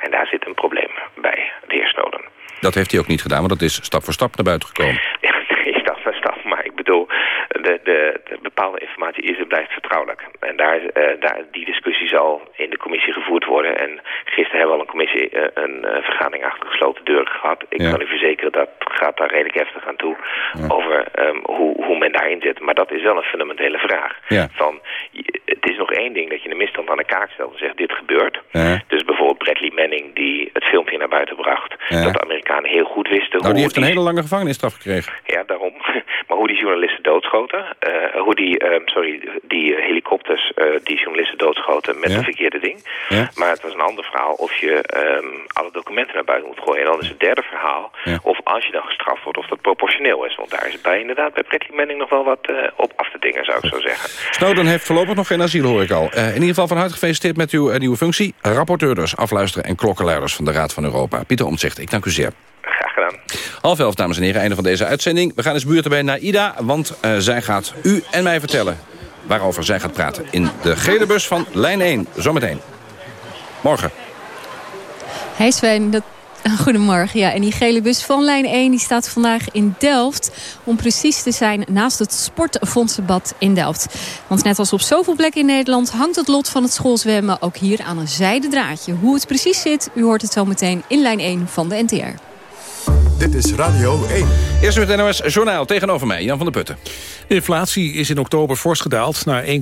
En daar zit een probleem bij de heer Snowden. Dat heeft hij ook niet gedaan, want dat is stap voor stap naar buiten gekomen. Ja, nee, stap voor stap. Maar ik bedoel, de, de, de bepaalde informatie is en blijft vertrouwelijk. En daar, eh, daar, die discussie zal in de commissie gevoerd worden. En gisteren hebben we al een commissie, eh, een eh, vergadering achter gesloten deuren gehad. Ik Ja. kan u verzekeren, dat gaat daar redelijk heftig aan toe. Over ehm, hoe, hoe men daarin zit. Maar dat is wel een fundamentele vraag. Ja. Van, het is nog één ding dat je een misstand aan de kaak stelt en zegt dit gebeurt. Dus bijvoorbeeld Bradley Manning die het filmpje naar buiten bracht. Dat de Amerikanen heel goed wisten Nou, hoe die heeft een hele lange gevangenisstraf gekregen. ja, daarom. Maar hoe die journalisten doodschoten. Eh, hoe die, ehm, sorry, die helikopters eh, die journalisten doodschoten met Ja. een verkeerde ding. Ja. Maar het was een ander verhaal of je ehm, alle documenten naar buiten moet gooien. En dan is het derde verhaal Ja. of als je dan gestraft wordt of dat proportioneel is. Want daar is bij inderdaad bij Bradley Manning nog wel wat eh, op af te dingen zou ik zo zeggen. Snowden heeft voorlopig nog geen asiel, hoor ik al. Eh, in ieder geval van harte gefeliciteerd met uw eh, nieuwe functie. Rapporteur dus, afluisteren en klokkenluiders van de Raad van Europa. Pieter Omtzigt, ik dank u zeer. Gedaan. Half elf, dames en heren, einde van deze uitzending. We gaan eens buurten bij Naida, want eh, zij gaat u en mij vertellen... waarover zij gaat praten in de gele bus van lijn 1. Zometeen. Morgen. Hey Sven, dat... Goedemorgen. Ja, en die gele bus van lijn 1 die staat vandaag in Delft. Om precies te zijn naast het Sportfondsenbad in Delft. Want net als op zoveel plekken in Nederland hangt het lot van het schoolzwemmen ook hier aan een zijden draadje. Hoe het precies zit, u hoort het zo meteen in lijn 1 van de NTR. Dit is Radio 1. Eerst met het NOS Journaal tegenover mij, Jan van der Putten. De inflatie is in oktober fors gedaald naar 1,6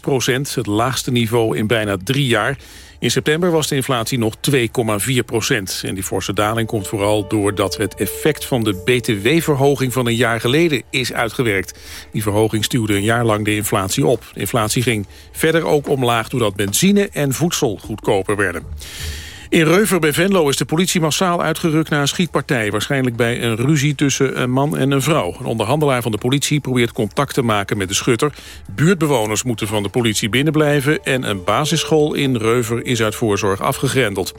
procent. Het laagste niveau in bijna drie jaar. In september was de inflatie nog 2,4 procent. En die forse daling komt vooral doordat het effect van de btw-verhoging van een jaar geleden is uitgewerkt. Die verhoging stuwde een jaar lang de inflatie op. De inflatie ging verder ook omlaag doordat benzine en voedsel goedkoper werden. In Reuver bij Venlo is de politie massaal uitgerukt naar een schietpartij. Waarschijnlijk bij een ruzie tussen een man en een vrouw. Een onderhandelaar van de politie probeert contact te maken met de schutter. Buurtbewoners moeten van de politie binnenblijven... en een basisschool in Reuver is uit voorzorg afgegrendeld.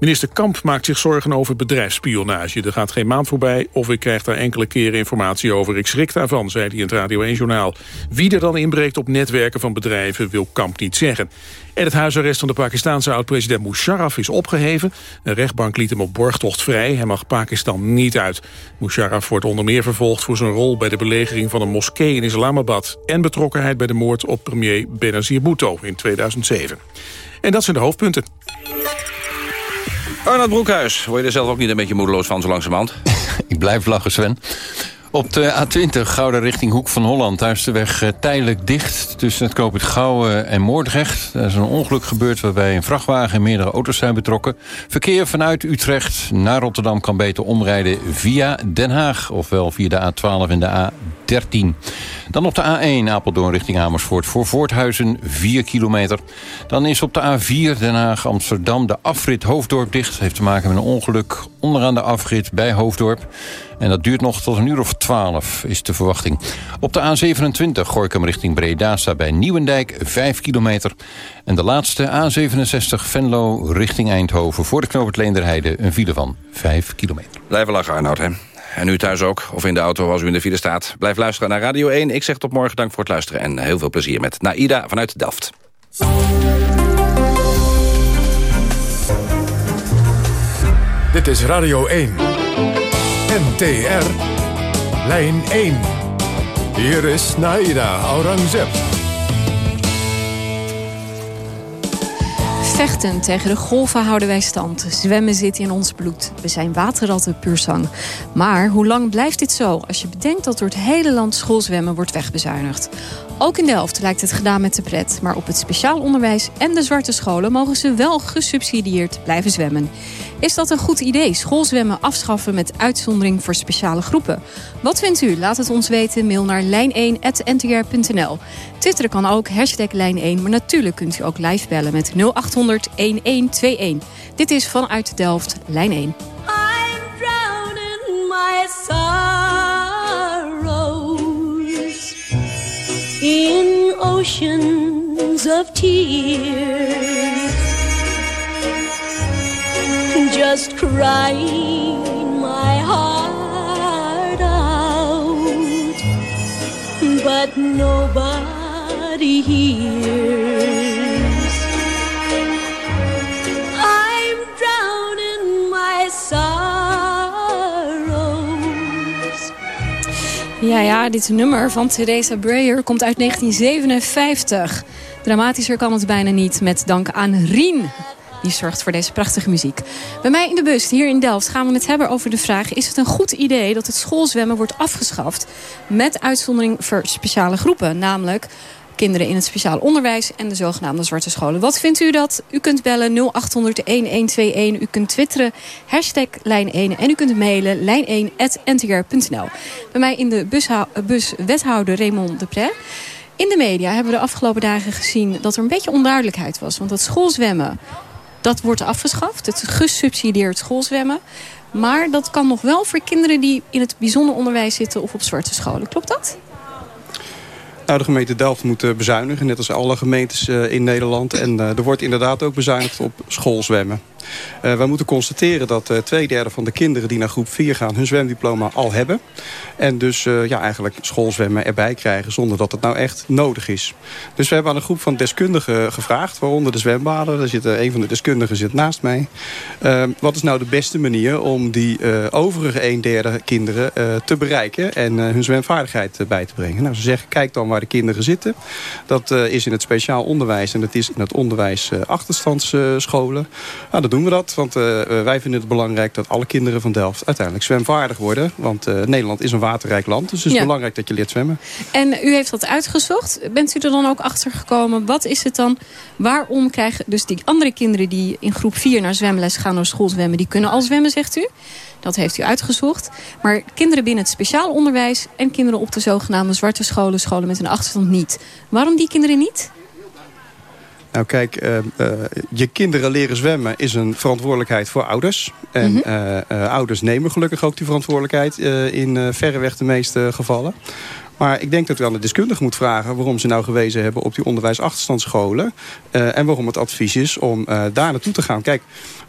Minister Kamp maakt zich zorgen over bedrijfsspionage. Er gaat geen maand voorbij of ik krijg daar enkele keren informatie over. Ik schrik daarvan, zei hij in het Radio 1-journaal. Wie er dan inbreekt op netwerken van bedrijven wil Kamp niet zeggen. En het huisarrest van de Pakistanse oud-president Musharraf is opgeheven. Een rechtbank liet hem op borgtocht vrij. Hij mag Pakistan niet uit. Musharraf wordt onder meer vervolgd voor zijn rol... bij de belegering van een moskee in Islamabad... en betrokkenheid bij de moord op premier Benazir Bhutto in 2007. En dat zijn de hoofdpunten. Arnold Broekhuis, word je er zelf ook niet een beetje moedeloos van zo langzamerhand? Ik blijf lachen, Sven. Op de A20 Gouden richting Hoek van Holland. Daar is de weg eh, tijdelijk dicht tussen het Knoop het Gouwen en Moordrecht. Er is een ongeluk gebeurd waarbij een vrachtwagen en meerdere auto's zijn betrokken. Verkeer vanuit Utrecht naar Rotterdam kan beter omrijden via Den Haag. Ofwel via de A12 en de A13. Dan op de A1 Apeldoorn richting Amersfoort voor Voorthuizen 4 kilometer. Dan is op de A4 Den Haag Amsterdam de afrit Hoofddorp dicht. heeft te maken met een ongeluk onderaan de afrit bij Hoofddorp. En dat duurt nog tot een uur of 12, is de verwachting. Op de A27 Gorkum richting Breda staat bij Nieuwendijk 5 kilometer. En de laatste A67 Venlo richting Eindhoven... voor de knooppunt Leenderheide een file van 5 kilometer. Blijven lachen, Arnoud, hè? En u thuis ook, of in de auto als u in de file staat. Blijf luisteren naar Radio 1. Ik zeg tot morgen, dank voor het luisteren... en heel veel plezier met Naida vanuit Delft. Dit is Radio 1. NTR. Lijn 1. Hier is Naida Aurangzeb. Vechten tegen de golven houden wij stand. Zwemmen zit in ons bloed. We zijn waterratten puur zang. Maar hoe lang blijft dit zo als je bedenkt dat door het hele land schoolzwemmen wordt wegbezuinigd? Ook in Delft lijkt het gedaan met de pret. Maar op het speciaal onderwijs en de zwarte scholen mogen ze wel gesubsidieerd blijven zwemmen. Is dat een goed idee? Schoolzwemmen afschaffen met uitzondering voor speciale groepen. Wat vindt u? Laat het ons weten. Mail naar lijn1.ntr.nl. Twitteren kan ook, hashtag lijn1. Maar natuurlijk kunt u ook live bellen met 0800 1121. Dit is vanuit Delft, lijn 1. drowning my in oceans of tears. Just crying my heart out, but nobody hears. Ja, ja, dit nummer van Theresa Breyer komt uit 1957. Dramatischer kan het bijna niet, met dank aan Rien. Die zorgt voor deze prachtige muziek. Bij mij in de bus hier in Delft gaan we het hebben over de vraag... is het een goed idee dat het schoolzwemmen wordt afgeschaft... met uitzondering voor speciale groepen, namelijk kinderen in het speciaal onderwijs en de zogenaamde zwarte scholen. Wat vindt u dat? U kunt bellen 0800-1121. U kunt twitteren, hashtag lijn 1 en u kunt mailen lijn1.ntr.nl. Bij mij in de bushou- eh, bus wethouder Raymond Depré. In de media hebben we de afgelopen dagen gezien dat er een beetje onduidelijkheid was. Want dat schoolzwemmen, dat wordt afgeschaft. Het gesubsidieerd schoolzwemmen. Maar dat kan nog wel voor kinderen die in het bijzonder onderwijs zitten of op zwarte scholen. Klopt dat? De gemeente Delft moet bezuinigen, net als alle gemeentes eh, in Nederland. En eh, er wordt inderdaad ook bezuinigd op schoolzwemmen. Uh, wij moeten constateren dat uh, twee derde van de kinderen die naar groep 4 gaan... hun zwemdiploma al hebben. En dus uh, ja, eigenlijk schoolzwemmen erbij krijgen zonder dat het nou echt nodig is. Dus we hebben aan een groep van deskundigen gevraagd... waaronder de zwembaden, daar zit, een van de deskundigen zit naast mij. wat is nou de beste manier om die overige een derde kinderen te bereiken... en hun zwemvaardigheid bij te brengen? Nou, ze zeggen, kijk dan waar de kinderen zitten. Dat is in het speciaal onderwijs en dat is in het onderwijs achterstandsscholen. Nou, dat doen we dat, want uh, wij vinden het belangrijk dat alle kinderen van Delft uiteindelijk zwemvaardig worden. Want uh, Nederland is een waterrijk land, dus het is ja. belangrijk dat je leert zwemmen. En u heeft dat uitgezocht. Bent u er dan ook achter gekomen? Wat is het dan? Waarom krijgen dus die andere kinderen die in groep 4 naar zwemles gaan, naar school zwemmen, die kunnen al zwemmen, zegt u? Dat heeft u uitgezocht. Maar kinderen binnen het speciaal onderwijs en kinderen op de zogenaamde zwarte scholen, scholen met een achterstand niet. Waarom die kinderen niet? Nou kijk, uh, uh, je kinderen leren zwemmen is een verantwoordelijkheid voor ouders. En mm -hmm. uh, ouders nemen gelukkig ook die verantwoordelijkheid in verreweg de meeste gevallen. Maar ik denk dat u aan de deskundige moet vragen... waarom ze nou gewezen hebben op die onderwijsachterstandsscholen. En waarom het advies is om daar naartoe te gaan. Kijk,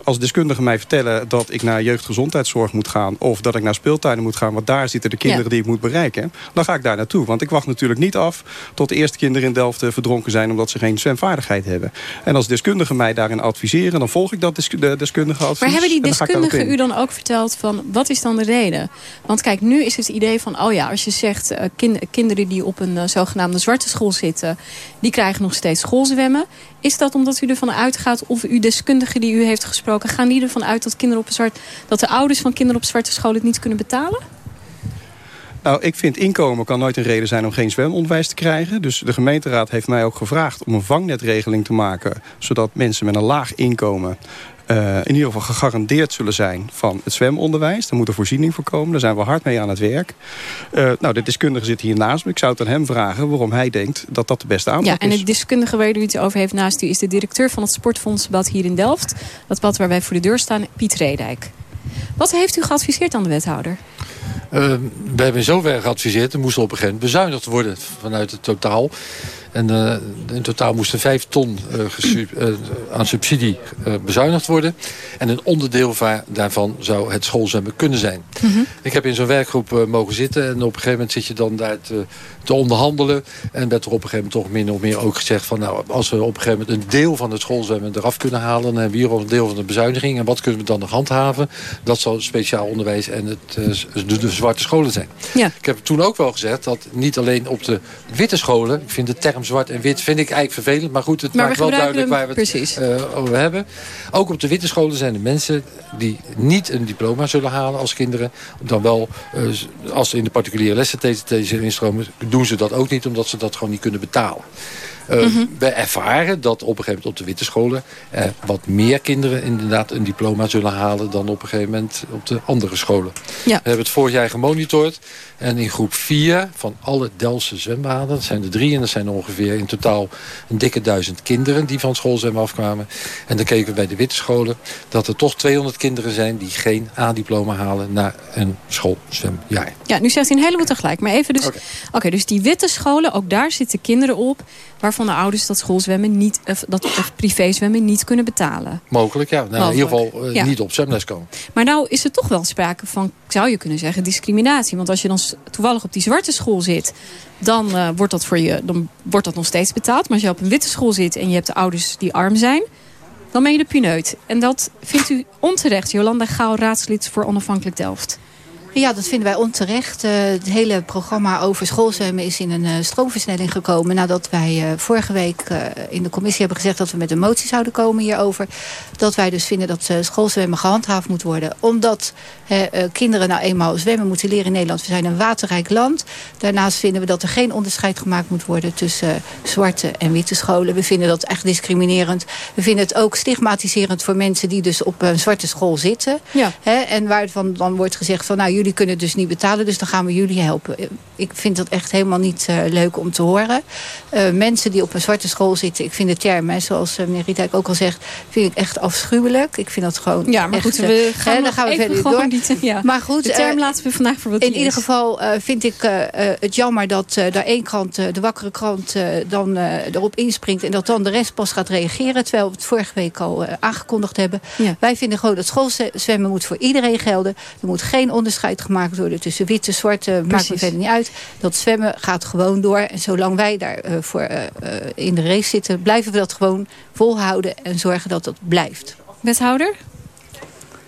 als deskundigen mij vertellen dat ik naar jeugdgezondheidszorg moet gaan... of dat ik naar speeltuinen moet gaan, want daar zitten de kinderen ja. die ik moet bereiken... dan ga ik daar naartoe. Want ik wacht natuurlijk niet af tot de eerste kinderen in Delft verdronken zijn... omdat ze geen zwemvaardigheid hebben. En als deskundigen mij daarin adviseren, dan volg ik dat des de deskundige advies. Maar hebben die deskundigen u dan ook verteld van wat is dan de reden? Want kijk, nu is het idee van, oh ja, als je zegt... Uh, kind kinderen die op een uh, zogenaamde zwarte school zitten... die krijgen nog steeds schoolzwemmen. Is dat omdat u ervan uitgaat of uw deskundige die u heeft gesproken... gaan die ervan uit dat, kinderen op zwart, dat de ouders van kinderen op zwarte scholen het niet kunnen betalen? Nou, ik vind inkomen kan nooit een reden zijn om geen zwemonderwijs te krijgen. Dus de gemeenteraad heeft mij ook gevraagd om een vangnetregeling te maken... zodat mensen met een laag inkomen uh, in ieder geval gegarandeerd zullen zijn van het zwemonderwijs. Daar moet er voorziening voor komen. Daar zijn we hard mee aan het werk. Uh, nou, de deskundige zit hier naast me. Ik zou het aan hem vragen waarom hij denkt dat dat de beste aanpak ja, en is. de deskundige waar u het over heeft naast u... is de directeur van het Sportfondsbad hier in Delft. Dat bad waar wij voor de deur staan, Piet Redijk. Wat heeft u geadviseerd aan de wethouder? Uh, we hebben in zoverre geadviseerd. Er moest op een gegeven moment bezuinigd worden vanuit het totaal. En uh, in totaal moesten 5 ton uh, uh, aan subsidie bezuinigd worden. En een onderdeel daarvan zou het schoolzwemmen kunnen zijn. Mm -hmm. Ik heb in zo'n werkgroep mogen zitten. En op een gegeven moment zit je dan daar te, te, onderhandelen. En werd er op een gegeven moment toch min of meer ook gezegd van... nou, als we op een gegeven moment een deel van het schoolzwemmen eraf kunnen halen... dan hebben we hier al een deel van de bezuiniging. En wat kunnen we dan nog handhaven? Dat zal speciaal onderwijs en het, de, de, zwarte scholen zijn. Ja. Ik heb toen ook wel gezegd dat niet alleen op de witte scholen... ik vind de term zwart en wit vind ik eigenlijk vervelend. Maar goed, het maar maakt wel duidelijk waar we het uh, over hebben. Ook op de witte scholen zijn er mensen die niet een diploma zullen halen als kinderen. Dan wel, uh, als ze in de particuliere lessen deze instromen, doen ze dat ook niet. Omdat ze dat gewoon niet kunnen betalen. Uh, mm -hmm. We ervaren dat op een gegeven moment op de witte scholen... Uh, wat meer kinderen inderdaad een diploma zullen halen... dan op een gegeven moment op de andere scholen. Ja. We hebben het vorig jaar gemonitord. En in groep 4 van alle Delse zwembaden... dat zijn er drie en dat zijn er ongeveer in totaal... een dikke duizend kinderen die van schoolzwemmen afkwamen. En dan keken we bij de witte scholen... dat er toch 200 kinderen zijn die geen A-diploma halen... na een schoolzwemjaar. Ja, nu zegt u een heleboel tegelijk. Maar even dus... Oké, okay. dus die witte scholen, ook daar zitten kinderen op... waarvan de ouders dat schoolzwemmen niet... Of dat of privézwemmen niet kunnen betalen. Mogelijk, ja. Nou, Mogelijk. In ieder geval uh, ja. niet op zwemles komen. Maar nou is er toch wel sprake van, zou je kunnen zeggen, discriminatie. Want als je dan toevallig op die zwarte school zit... dan, uh, wordt, dat voor je, dan wordt dat nog steeds betaald. Maar als je op een witte school zit en je hebt de ouders die arm zijn... dan ben je de pineut. En dat vindt u onterecht, Jolanda Gaal, raadslid voor Onafhankelijk Delft. Ja, dat vinden wij onterecht. Uh, het hele programma over schoolzwemmen is in een uh, stroomversnelling gekomen... nadat wij uh, vorige week in de commissie hebben gezegd... dat we met een motie zouden komen hierover. Dat wij dus vinden dat schoolzwemmen gehandhaafd moet worden. Omdat kinderen nou eenmaal zwemmen moeten leren in Nederland. We zijn een waterrijk land. Daarnaast vinden we dat er geen onderscheid gemaakt moet worden... tussen zwarte en witte scholen. We vinden dat echt discriminerend. We vinden het ook stigmatiserend voor mensen... die dus op een zwarte school zitten. Ja. en waarvan dan wordt gezegd van... nou jullie kunnen dus niet betalen, dus dan gaan we jullie helpen. Ik vind dat echt helemaal niet uh, leuk om te horen. Uh, mensen die op een zwarte school zitten, ik vind de term, hè, zoals uh, meneer Rietijk ook al zegt, vind ik echt afschuwelijk. Ik vind dat gewoon Ja, maar echt, goed, we gaan, hè, dan gaan we verder door. Niet, ja. Maar goed, de term laten we vandaag voor wat In ieder geval vind ik het jammer dat daar één krant, de wakkere krant, dan erop inspringt en dat dan de rest pas gaat reageren, terwijl we het vorige week al aangekondigd hebben. Ja. Wij vinden gewoon dat schoolzwemmen moet voor iedereen gelden. Er moet geen onderscheid gemaakt worden tussen witte, zwarte. Maakt me verder niet uit. Dat zwemmen gaat gewoon door. En zolang wij daarvoor voor uh, in de race zitten... blijven we dat gewoon volhouden en zorgen dat dat blijft. Wethouder?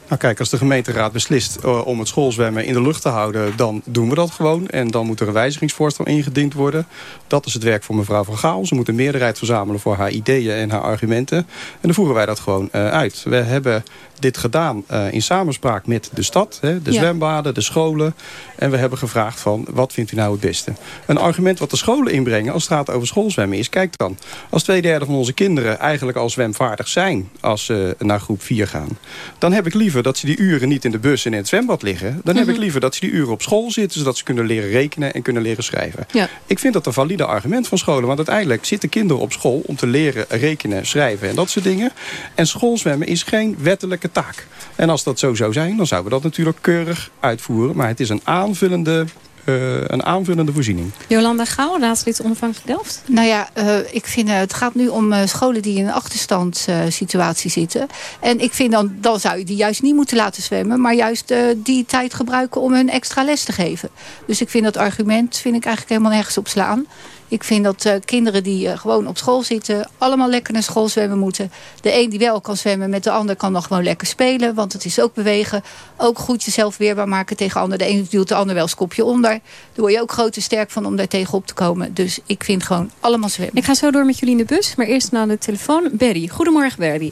Nou kijk, als de gemeenteraad beslist uh, om het schoolzwemmen in de lucht te houden... dan doen we dat gewoon. En dan moet er een wijzigingsvoorstel ingediend worden. Dat is het werk voor mevrouw Van Gaal. Ze moet een meerderheid verzamelen voor haar ideeën en haar argumenten. En dan voeren wij dat gewoon uh, uit. We hebben dit gedaan uh, in samenspraak met de stad. Hè, de Ja. zwembaden, de scholen. En we hebben gevraagd van, wat vindt u nou het beste? Een argument wat de scholen inbrengen als het gaat over schoolzwemmen is... kijk dan, als twee derde van onze kinderen eigenlijk al zwemvaardig zijn... als ze naar groep 4 gaan... dan heb ik liever dat ze die uren niet in de bus en in het zwembad liggen. Dan heb Mhm. ik liever dat ze die uren op school zitten... zodat ze kunnen leren rekenen en kunnen leren schrijven. Ja. Ik vind dat een valide argument van scholen. Want uiteindelijk zitten kinderen op school om te leren rekenen, schrijven en dat soort dingen. En schoolzwemmen is geen wettelijke taak. En als dat zo zou zijn, dan zouden we dat natuurlijk keurig uitvoeren. Maar het is een aanvullende, eh, een aanvullende voorziening. Jolanda Gouw, raadslid onafhankelijk Delft. Nou ja, eh, ik vind eh, het gaat nu om eh, scholen die in een achterstandssituatie situatie zitten. En ik vind dan, dan zou je die juist niet moeten laten zwemmen. Maar juist eh, die tijd gebruiken om hun extra les te geven. Dus ik vind dat argument vind ik eigenlijk helemaal nergens op slaan. Ik vind dat eh, kinderen die eh, gewoon op school zitten... allemaal lekker naar school zwemmen moeten. De een die wel kan zwemmen, met de ander kan dan gewoon lekker spelen. Want het is ook bewegen. Ook goed jezelf weerbaar maken tegen ander. De een duwt de ander wel eens kopje onder. Daar word je ook groot en sterk van om daar tegenop te komen. Dus ik vind gewoon allemaal zwemmen. Ik ga zo door met jullie in de bus, maar eerst naar de telefoon. Berry, goedemorgen Berry.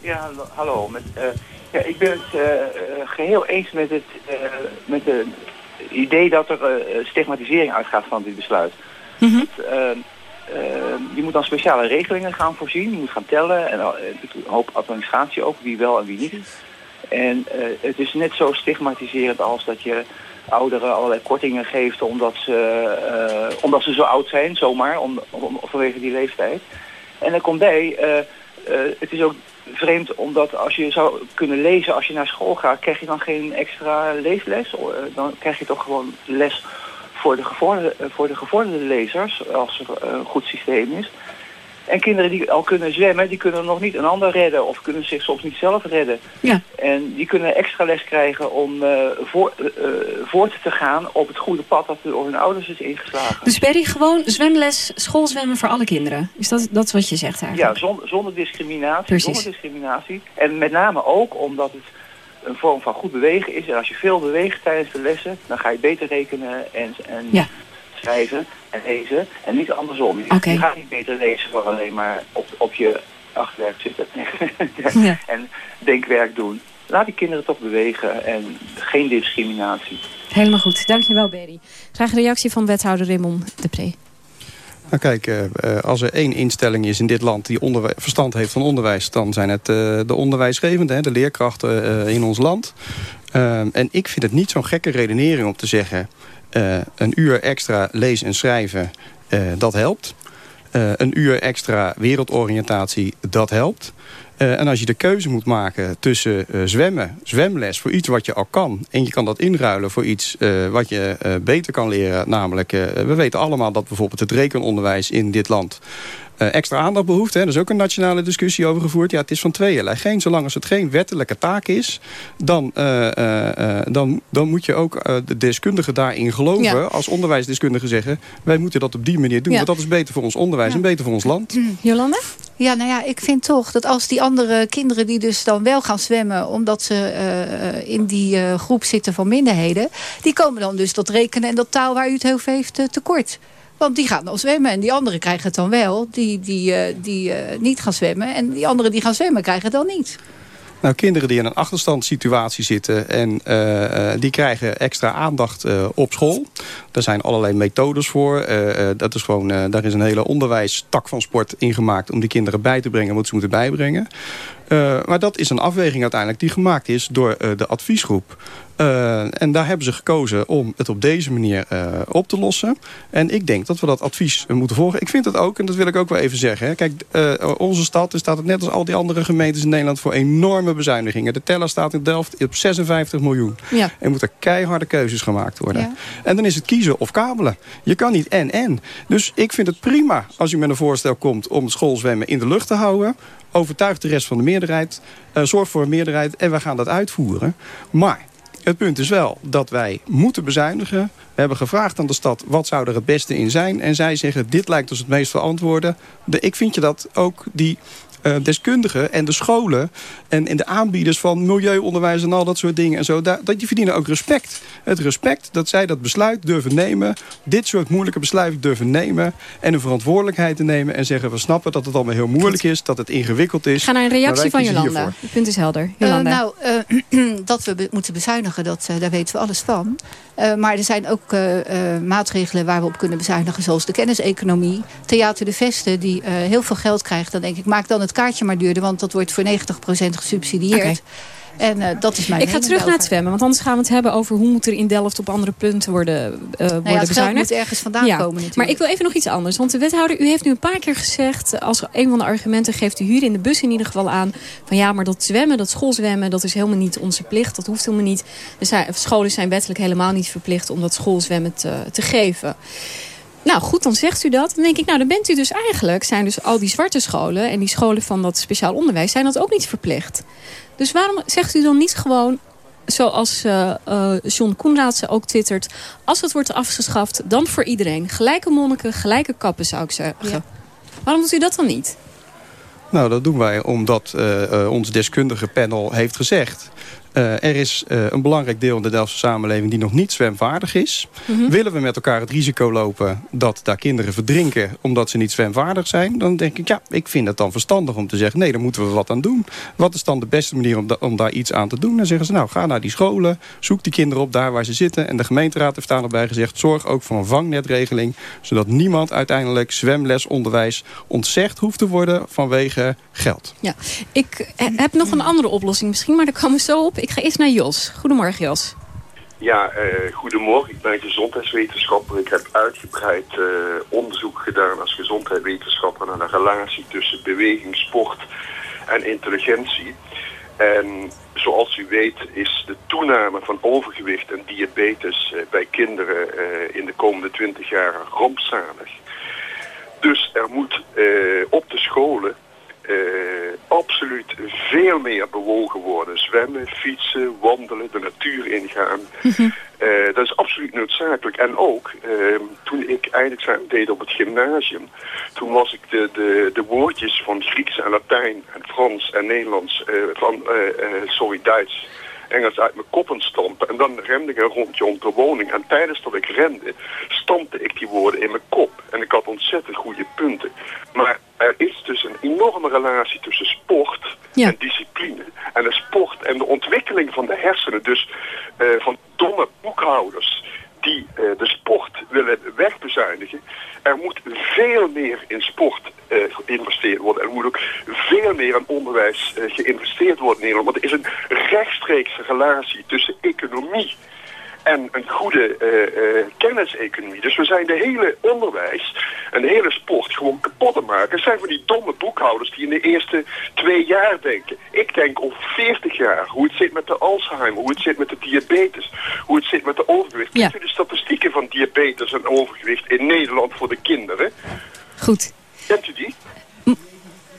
Ja, hallo. Met, eh, ja, ik ben het eh, eh, geheel eens met het eh, met het idee dat er eh, stigmatisering uitgaat van dit besluit. Het, eh, eh, je moet dan speciale regelingen gaan voorzien. Je moet gaan tellen en eh, een hoop administratie ook, wie wel en wie niet. En eh, het is net zo stigmatiserend als dat je ouderen allerlei kortingen geeft omdat ze, eh, omdat ze zo oud zijn, zomaar, om, vanwege die leeftijd. En er komt bij, het is ook vreemd omdat als je zou kunnen lezen als je naar school gaat, krijg je dan geen extra eh, Dan krijg je toch gewoon les voor de gevorderde, eh, voor de gevorderde lezers, als er eh, een goed systeem is. En kinderen die al kunnen zwemmen, die kunnen nog niet een ander redden of kunnen zich soms niet zelf redden. Ja. En die kunnen extra les krijgen om eh, voor, voort te gaan op het goede pad dat door hun ouders is ingeslagen. Dus Berry, gewoon zwemles, schoolzwemmen voor alle kinderen. Is dat, dat is wat je zegt eigenlijk? Ja, zonder, zonder discriminatie. Precies. Zonder discriminatie. En met name ook omdat het een vorm van goed bewegen is. En als je veel beweegt tijdens de lessen, dan ga je beter rekenen en, en Ja. schrijven en lezen. En niet andersom. Je, gaat niet beter lezen voor alleen maar op, op je achterwerk zitten. Ja. En denkwerk doen. Laat die kinderen toch bewegen en geen discriminatie. Helemaal goed, dankjewel Berry. Graag een reactie van wethouder Raymond de Pre. Nou kijk, eh, eh, als er één instelling is in dit land die verstand heeft van onderwijs... dan zijn het eh, de onderwijsgevenden, hè, de leerkrachten in ons land. Ehm, en ik vind het niet zo'n gekke redenering om te zeggen... een uur extra lezen en schrijven, dat helpt. Een uur extra wereldoriëntatie, dat helpt. Eh, en als je de keuze moet maken tussen eh, zwemmen, zwemles voor iets wat je al kan... en je kan dat inruilen voor iets eh, wat je beter kan leren. Namelijk, we weten allemaal dat bijvoorbeeld het rekenonderwijs in dit land... extra aandacht behoeft. Hè. Er is ook een nationale discussie over gevoerd. Ja, het is van tweeërlei. Geen, zolang als het geen wettelijke taak is... dan, dan, dan moet je ook de deskundigen daarin geloven... Ja. als onderwijsdeskundigen zeggen... wij moeten dat op die manier doen, Ja. want dat is beter voor ons onderwijs... en beter voor ons land. Jolanda? Ja, nou ja, ik vind toch dat als die andere kinderen die dus dan wel gaan zwemmen... omdat ze uh, in die uh, groep zitten van minderheden... die komen dan dus dat rekenen en dat taal waar u het over heeft uh, tekort. Want die gaan dan zwemmen en die anderen krijgen het dan wel... die, die, die niet gaan zwemmen. En die anderen die gaan zwemmen krijgen het dan niet. Nou, kinderen die in een achterstandssituatie zitten... en uh, die krijgen extra aandacht uh, op school. Daar zijn allerlei methodes voor. dat is gewoon, daar is een hele onderwijstak van sport ingemaakt... om die kinderen bij te brengen wat ze moeten bijbrengen. Maar dat is een afweging uiteindelijk die gemaakt is door de adviesgroep. Uh, en daar hebben ze gekozen om het op deze manier op te lossen. En ik denk dat we dat advies moeten volgen. Ik vind het ook, en dat wil ik ook wel even zeggen. Hè. Kijk, onze stad staat het net als al die andere gemeentes in Nederland... voor enorme bezuinigingen. De teller staat in Delft op 56 miljoen. Ja. Er moeten keiharde keuzes gemaakt worden. Ja. En dan is het kiezen of kabelen. Je kan niet en-en. Dus ik vind het prima als u met een voorstel komt... om het schoolzwemmen in de lucht te houden overtuigt de rest van de meerderheid. Uh, zorg voor een meerderheid en we gaan dat uitvoeren. Maar het punt is wel dat wij moeten bezuinigen. We hebben gevraagd aan de stad wat zou er het beste in zijn. En zij zeggen dit lijkt ons het meest verantwoorde. De, ik vind je dat ook die deskundigen en de scholen... En, en de aanbieders van milieuonderwijs en al dat soort dingen... en zo, dat, die verdienen ook respect. Het respect dat zij dat besluit durven nemen... dit soort moeilijke besluiten durven nemen... en een verantwoordelijkheid te nemen en zeggen... we snappen dat het allemaal heel moeilijk is, dat het ingewikkeld is. ga naar een reactie van Jolanda. Het punt is helder. Jolanda. Uh, nou, uh, dat we moeten bezuinigen, dat, daar weten we alles van. maar er zijn ook maatregelen waar we op kunnen bezuinigen... zoals de kenniseconomie, Theater de Vesten... die heel veel geld krijgt. Dan denk ik, maak dan het kaartje maar duurder... want dat wordt voor 90% gesubsidieerd. Okay. En uh, dat is mijn Ik ga terug naar het zwemmen, want anders gaan we het hebben over hoe moet er in Delft op andere punten worden, uh, worden nou ja, bezuinigd. moet ergens vandaan ja, komen natuurlijk. Maar ik wil even nog iets anders, want de wethouder, u heeft nu een paar keer gezegd, als een van de argumenten geeft u hier in de bus in ieder geval aan, van ja, maar dat zwemmen, dat schoolzwemmen, dat is helemaal niet onze plicht, dat hoeft helemaal niet. De zijn, scholen zijn wettelijk helemaal niet verplicht om dat schoolzwemmen te, te geven. Nou goed, dan zegt u dat. Dan denk ik, nou dan bent u dus eigenlijk... zijn dus al die zwarte scholen en die scholen van dat speciaal onderwijs... zijn dat ook niet verplicht. Dus waarom zegt u dan niet gewoon... zoals uh, uh, John Koenraadse ook twittert... als het wordt afgeschaft, dan voor iedereen. Gelijke monniken, gelijke kappen zou ik zeggen. Ja. Waarom doet u dat dan niet? Nou, dat doen wij omdat uh, uh, ons deskundige panel heeft gezegd... Uh, er is uh, een belangrijk deel in de Delftse samenleving die nog niet zwemvaardig is. Mm -hmm. Willen we met elkaar het risico lopen dat daar kinderen verdrinken omdat ze niet zwemvaardig zijn? Dan denk ik, ja, ik vind het dan verstandig om te zeggen, nee, daar moeten we wat aan doen. Wat is dan de beste manier om, da om daar iets aan te doen? Dan zeggen ze, nou, ga naar die scholen, zoek die kinderen op daar waar ze zitten. En de gemeenteraad heeft daar nog bij gezegd, zorg ook voor een vangnetregeling, zodat niemand uiteindelijk zwemlesonderwijs ontzegd hoeft te worden vanwege geld. Ja, ik heb nog een andere oplossing misschien, maar daar komen we zo op. Ik ga eerst naar Jos. Goedemorgen, Jos. Ja, uh, goedemorgen. Ik ben gezondheidswetenschapper. Ik heb uitgebreid uh, onderzoek gedaan als gezondheidswetenschapper naar de relatie tussen beweging, sport en intelligentie. En zoals u weet is de toename van overgewicht en diabetes uh, bij kinderen in de komende 20 jaar rampzalig. Dus er moet op de scholen uh, absoluut veel meer bewogen worden. Zwemmen, fietsen, wandelen, de natuur ingaan. uh, dat is absoluut noodzakelijk. En ook, uh, toen ik eindexamen deed op het gymnasium... toen was ik de, de, de woordjes van Grieks en Latijn en Frans en Nederlands... van, sorry, Duits... Engels uit mijn koppen stampen. En dan rende ik een rondje om de woning. En tijdens dat ik rende, stampte ik die woorden in mijn kop. En ik had ontzettend goede punten. Maar er is dus een enorme relatie tussen sport ja. en discipline. En de sport en de ontwikkeling van de hersenen. Dus uh, van domme boekhouders die uh, de sport willen wegbezuinigen. Er moet veel meer in sport uh, geïnvesteerd worden. Er moet ook veel meer in onderwijs geïnvesteerd worden in Nederland. Want er is een rechtstreekse relatie tussen economie en een goede uh, uh, kenniseconomie. Dus we zijn de hele onderwijs en de hele sport gewoon kapot te maken. Het zijn van die domme boekhouders die in de eerste twee jaar denken. Ik denk over 40 jaar hoe het zit met de Alzheimer, hoe het zit met de diabetes, hoe het zit met de overgewicht. Ja. Kent u de statistieken van diabetes en overgewicht in Nederland voor de kinderen? Goed. Kent u die?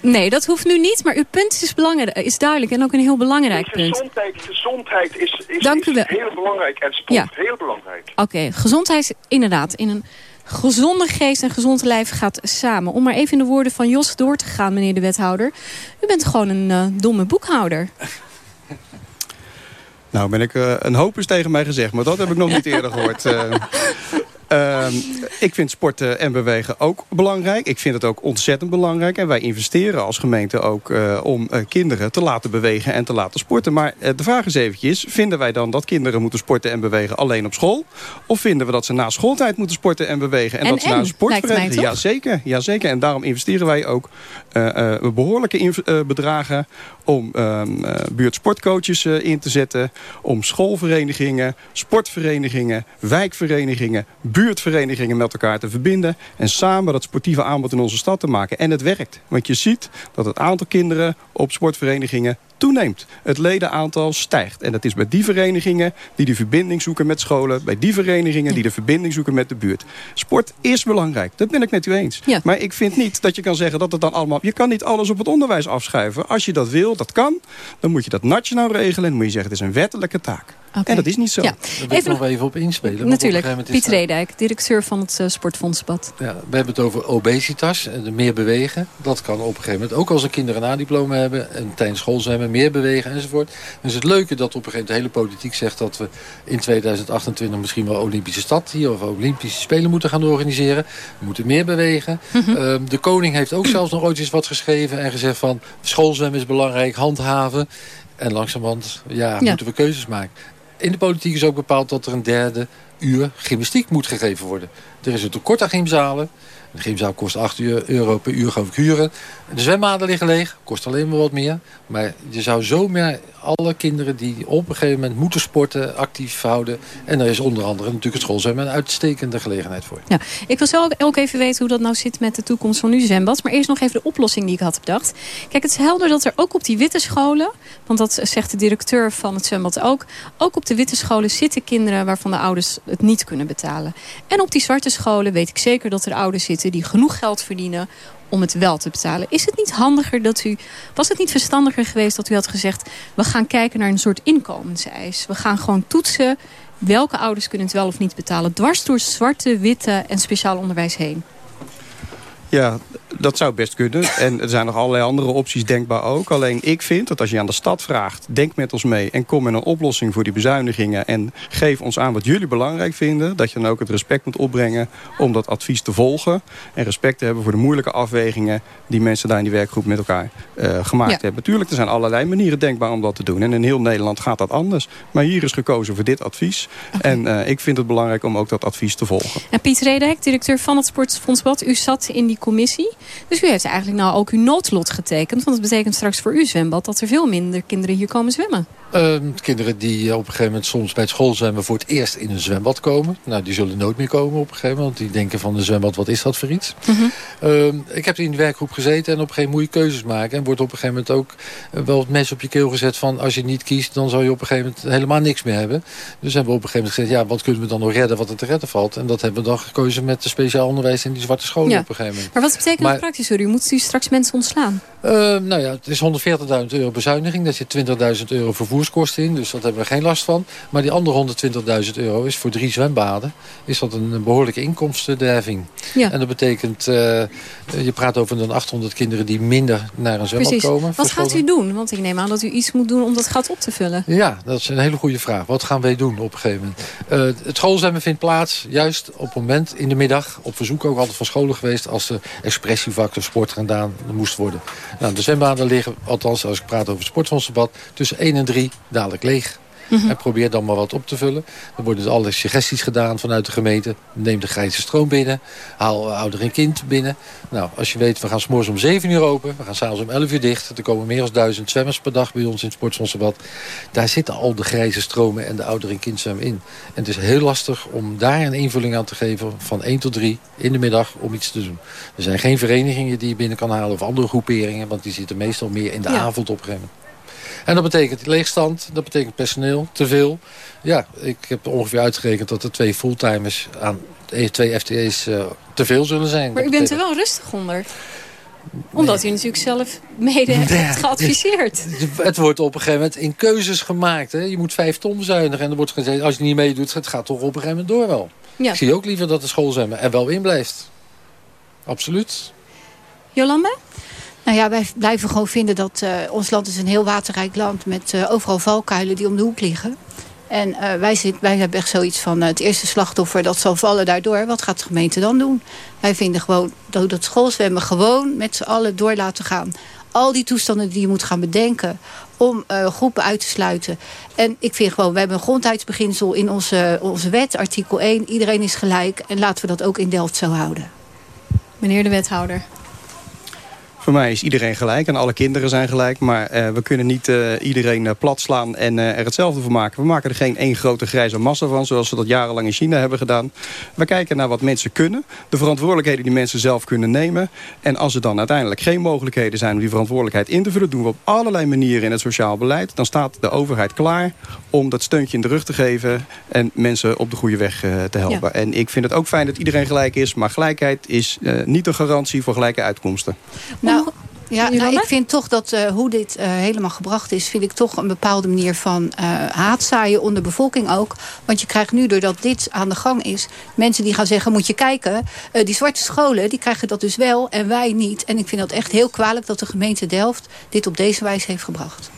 Nee, dat hoeft nu niet, maar uw punt is, belangrijk, is duidelijk en ook een heel belangrijk punt. Gezondheid, gezondheid is, is, Dank u wel. heel belangrijk en sport ja. heel belangrijk. Oké, okay. gezondheid inderdaad. In een Gezonde geest en gezond lijf gaat samen. Om maar even in de woorden van Jos door te gaan, meneer de wethouder. U bent gewoon een uh, domme boekhouder. Nou ben ik uh, een hoop is tegen mij gezegd, maar dat heb ik nog niet eerder gehoord. Uh, uh, ik vind sporten en bewegen ook belangrijk. Ik vind het ook ontzettend belangrijk. En wij investeren als gemeente ook uh, om uh, kinderen te laten bewegen en te laten sporten. Maar uh, de vraag is eventjes, vinden wij dan dat kinderen moeten sporten en bewegen alleen op school? Of vinden we dat ze na schooltijd moeten sporten en bewegen? En, en dat ze naar een sportvereniging... Ja, zeker, ja, zeker. En daarom investeren wij ook behoorlijke bedragen om um, buurtsportcoaches in te zetten. Om schoolverenigingen, sportverenigingen, wijkverenigingen, buurtverenigingen met elkaar te verbinden. En samen dat sportieve aanbod in onze stad te maken. En het werkt. Want je ziet dat het aantal kinderen op sportverenigingen toeneemt. Het ledenaantal stijgt. En dat is bij die verenigingen die de verbinding zoeken met scholen. Bij die verenigingen die de verbinding zoeken met de buurt. Sport is belangrijk. Dat ben ik met u eens. Ja. Maar ik vind niet dat je kan zeggen dat het dan allemaal... Je kan niet alles op het onderwijs afschuiven. Als je dat wil, dat kan. Dan moet je dat nationaal regelen. En dan moet je zeggen het is een wettelijke taak. Okay. En dat is niet zo. Ja. Daar wil ik nog even op inspelen. Natuurlijk. Piet Redijk, directeur van het uh, Sportfondsbad. Ja, we hebben het over obesitas, meer bewegen. Dat kan op een gegeven moment ook als ze kinderen een A-diploma hebben... en tijdens school zijn meer bewegen enzovoort. Dus het leuke dat op een gegeven moment de hele politiek zegt... dat we in 2028 misschien wel Olympische stad hier... of Olympische Spelen moeten gaan organiseren. We moeten meer bewegen. Mm -hmm. uh, de koning heeft ook zelfs nog ooit eens wat geschreven... en gezegd van schoolzwemmen is belangrijk, handhaven... En langzamerhand ja, ja. moeten we keuzes maken. In de politiek is ook bepaald dat er een derde uur gymnastiek moet gegeven worden. Er is een tekort aan gymzalen. Een gymzaal kost 8 euro per uur geloof ik huren. De zwembaden liggen leeg, kost alleen maar wat meer. Maar je zou zo meer alle kinderen die op een gegeven moment moeten sporten, actief houden. En daar is onder andere natuurlijk het schoolzwemmen een uitstekende gelegenheid voor. Ja, ik wil zo ook even weten hoe dat nou zit met de toekomst van uw zwembad. Maar eerst nog even de oplossing die ik had bedacht. Kijk, het is helder dat er ook op die witte scholen, want dat zegt de directeur van het zwembad ook. Ook op de witte scholen zitten kinderen waarvan de ouders het niet kunnen betalen. En op die zwarte scholen weet ik zeker dat er ouders zitten die genoeg geld verdienen om het wel te betalen. Is het niet handiger dat u... Was het niet verstandiger geweest dat u had gezegd... we gaan kijken naar een soort inkomenseis. We gaan gewoon toetsen welke ouders kunnen het wel of niet betalen. Dwars door zwarte, witte en speciaal onderwijs heen. Ja, dat zou best kunnen. En er zijn nog allerlei andere opties denkbaar ook. Alleen ik vind dat als je aan de stad vraagt... denk met ons mee en kom met een oplossing voor die bezuinigingen... en geef ons aan wat jullie belangrijk vinden... dat je dan ook het respect moet opbrengen om dat advies te volgen... en respect te hebben voor de moeilijke afwegingen... die mensen daar in die werkgroep met elkaar uh, gemaakt ja. hebben. Natuurlijk, er zijn allerlei manieren denkbaar om dat te doen. En in heel Nederland gaat dat anders. Maar hier is gekozen voor dit advies. Okay. En uh, ik vind het belangrijk om ook dat advies te volgen. En Piet Redek, directeur van het Sportfondsbad... u zat in die commissie... Dus u heeft eigenlijk nou ook uw noodlot getekend. Want dat betekent straks voor uw zwembad dat er veel minder kinderen hier komen zwemmen. Uh, kinderen die op een gegeven moment soms bij het schoolzwemmen voor het eerst in een zwembad komen. Nou, die zullen nooit meer komen op een gegeven moment. Want die denken van een zwembad, wat is dat voor iets? Mm -hmm. uh, ik heb in die werkgroep gezeten en op een gegeven moment moet je keuzes maken. En wordt op een gegeven moment ook wel het mes op je keel gezet van als je niet kiest, dan zou je op een gegeven moment helemaal niks meer hebben. Dus hebben we op een gegeven moment gezegd, ja, wat kunnen we dan nog redden wat er te redden valt? En dat hebben we dan gekozen met de speciaal onderwijs in die zwarte scholen ja. op een gegeven moment. Maar wat betekent maar, dat praktisch u? Moet u straks mensen ontslaan? Uh, nou ja, het is 140.000 euro bezuiniging. Daar zit 20.000 euro vervoerskosten in. Dus dat hebben we geen last van. Maar die andere 120.000 euro is voor drie zwembaden. Is dat een behoorlijke inkomstenderving. Ja. En dat betekent, uh, je praat over dan 800 kinderen die minder naar een zwembad Precies. komen. Wat gaat u doen? Want ik neem aan dat u iets moet doen om dat gat op te vullen. Ja, dat is een hele goede vraag. Wat gaan wij doen op een gegeven moment? Uh, het schoolzwemmen vindt plaats juist op het moment in de middag. Op verzoek ook altijd van scholen geweest. Als de expressievak of sport gedaan moest worden. Nou, de zwembaden liggen, althans als ik praat over het sportfondsdebat... tussen 1 en 3 dadelijk leeg. Mm -hmm. En probeer dan maar wat op te vullen. Er worden dus alle suggesties gedaan vanuit de gemeente. Neem de grijze stroom binnen. Haal ouder en kind binnen. Nou, als je weet, we gaan s'morgens om 7 uur open. We gaan s'avonds om 11 uur dicht. Er komen meer dan duizend zwemmers per dag bij ons in het. Daar zitten al de grijze stromen en de ouder en kindzwem in. En het is heel lastig om daar een invulling aan te geven van 1 tot 3 in de middag om iets te doen. Er zijn geen verenigingen die je binnen kan halen of andere groeperingen. Want die zitten meestal meer in de ja. avond op een gegeven moment. En dat betekent leegstand, dat betekent personeel, te veel. Ja, ik heb ongeveer uitgerekend dat er twee fulltimers aan twee FTE's uh, te veel zullen zijn. Maar u bent er wel rustig onder. Omdat nee. u natuurlijk zelf mede hebt nee. geadviseerd. Het wordt op een gegeven moment in keuzes gemaakt. Hè. Je moet vijf ton bezuinigen. En er wordt gezegd, als je niet meedoet, het gaat toch op een gegeven moment door wel. Ja. Ik zie ook liever dat de schoolzwemmen er wel in blijft. Absoluut. Jolanda? Nou ja, wij blijven gewoon vinden dat eh, ons land is een heel waterrijk land... met eh, overal valkuilen die om de hoek liggen. En eh, wij, zit, wij hebben echt zoiets van het eerste slachtoffer dat zal vallen daardoor. Wat gaat de gemeente dan doen? Wij vinden gewoon dat dat schoolzwemmen gewoon met z'n allen door laten gaan. Al die toestanden die je moet gaan bedenken om groepen uit te sluiten. En ik vind gewoon, we hebben een grondheidsbeginsel in onze, onze wet, artikel 1. Iedereen is gelijk en laten we dat ook in Delft zo houden. Meneer de wethouder. Voor mij is iedereen gelijk en alle kinderen zijn gelijk. Maar eh, we kunnen niet eh, iedereen uh, plat slaan en er hetzelfde van maken. We maken er geen één grote grijze massa van, zoals we dat jarenlang in China hebben gedaan. We kijken naar wat mensen kunnen. De verantwoordelijkheden die mensen zelf kunnen nemen. En als er dan uiteindelijk geen mogelijkheden zijn om die verantwoordelijkheid in te vullen... doen we op allerlei manieren in het sociaal beleid. Dan staat de overheid klaar om dat steuntje in de rug te geven... en mensen op de goede weg te helpen. Ja. En ik vind het ook fijn dat iedereen gelijk is. Maar gelijkheid is niet de garantie voor gelijke uitkomsten. Nou, ja, nou, ik vind toch dat eh, hoe dit eh, helemaal gebracht is... vind ik toch een bepaalde manier van eh haatzaaien onder bevolking ook. Want je krijgt nu, doordat dit aan de gang is... mensen die gaan zeggen, moet je kijken... eh, die zwarte scholen, die krijgen dat dus wel en wij niet. En ik vind dat echt heel kwalijk dat de gemeente Delft... dit op deze wijze heeft gebracht.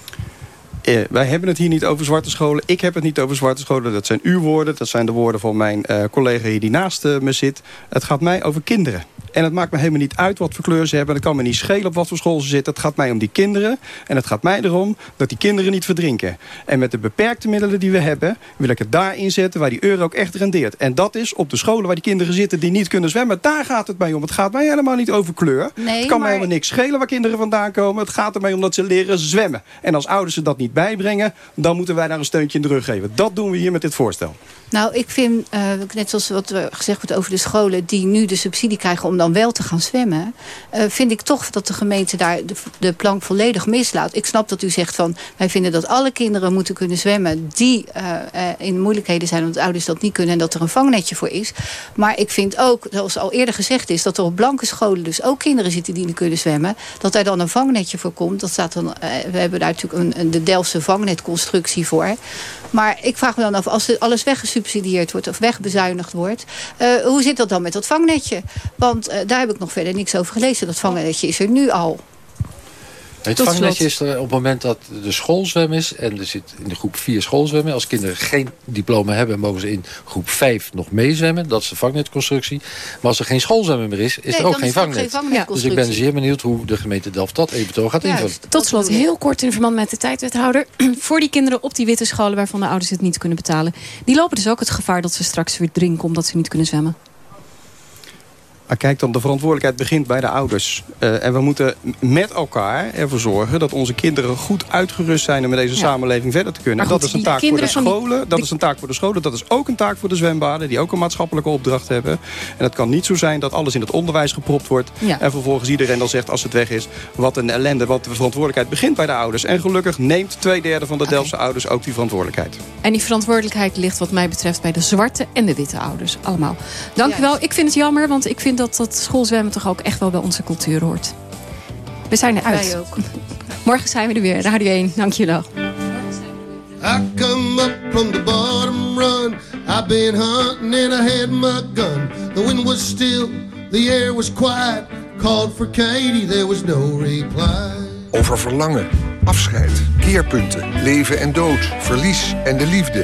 Eh, wij hebben het hier niet over zwarte scholen. Ik heb het niet over zwarte scholen. Dat zijn uw woorden. Dat zijn de woorden van mijn eh, collega hier die naast me zit. Het gaat mij over kinderen. En het maakt me helemaal niet uit wat voor kleur ze hebben. Het kan me niet schelen op wat voor school ze zitten. Het gaat mij om die kinderen. En het gaat mij erom dat die kinderen niet verdrinken. En met de beperkte middelen die we hebben... wil ik het daar inzetten waar die euro ook echt rendeert. En dat is op de scholen waar die kinderen zitten die niet kunnen zwemmen. Daar gaat het mij om. Het gaat mij helemaal niet over kleur. Nee, het kan mij maar- helemaal niks schelen waar kinderen vandaan komen. Het gaat ermee om dat ze leren zwemmen. En als ouders ze dat niet bijbrengen... dan moeten wij daar een steuntje in de rug geven. Dat doen we hier met dit voorstel. Nou, ik vind, eh, net zoals wat gezegd wordt over de scholen... die nu de subsidie krijgen om dan wel te gaan zwemmen... eh, vind ik toch dat de gemeente daar de, de plank volledig mislaat. Ik snap dat u zegt van... wij vinden dat alle kinderen moeten kunnen zwemmen... die eh, eh, in moeilijkheden zijn omdat ouders dat niet kunnen... en dat er een vangnetje voor is. Maar ik vind ook, zoals al eerder gezegd is... dat er op blanke scholen dus ook kinderen zitten die niet kunnen zwemmen... dat daar dan een vangnetje voor komt. Dat staat dan, we hebben daar natuurlijk een, de Delftse vangnetconstructie voor... Maar ik vraag me dan af, als alles weggesubsidieerd wordt of wegbezuinigd wordt, hoe zit dat dan met dat vangnetje? Want daar heb ik nog verder niks over gelezen. Dat vangnetje is er nu al. Het Tot vangnetje slot. is er op het moment dat de schoolzwem is... en er zit in de groep 4 schoolzwemmen. Als kinderen geen diploma hebben... mogen ze in groep 5 nog meezwemmen. Dat is de vangnetconstructie. Maar als er geen schoolzwemmen meer is... is Nee, er ook geen vangnet. Dus ik ben zeer benieuwd hoe de gemeente Delft dat eventueel gaat invullen. Tot slot, heel kort in verband met de tijdwethouder. Voor die kinderen op die witte scholen waarvan de ouders het niet kunnen betalen... die lopen dus ook het gevaar dat ze straks weer drinken omdat ze niet kunnen zwemmen. Maar kijk dan, de verantwoordelijkheid begint bij de ouders. Eh, en we moeten met elkaar ervoor zorgen dat onze kinderen goed uitgerust zijn... om met deze samenleving verder te kunnen. Goed, dat is een taak voor de die- scholen. Dat is een taak voor de scholen. Dat is ook een taak voor de zwembaden. Die ook een maatschappelijke opdracht hebben. En het kan niet zo zijn dat alles in het onderwijs gepropt wordt. Ja. En vervolgens iedereen dan zegt als het weg is... wat een ellende, want de verantwoordelijkheid begint bij de ouders. En gelukkig neemt twee derde van de Delftse ouders ook die verantwoordelijkheid. En die verantwoordelijkheid ligt wat mij betreft bij de zwarte en de witte ouders. Allemaal. Dank u wel. Ik vind het jammer, want ik vind dat dat schoolzwemmen toch ook echt wel bij onze cultuur hoort. We zijn eruit. Wij ook. Morgen zijn we er weer. Radio 1. Dank jullie wel. I come up from the bottom run. I've been hunting and I had my gun. The wind was still, the air was quiet. Called for Katie, there was no reply. Over verlangen, afscheid, keerpunten, leven en dood, verlies en de liefde.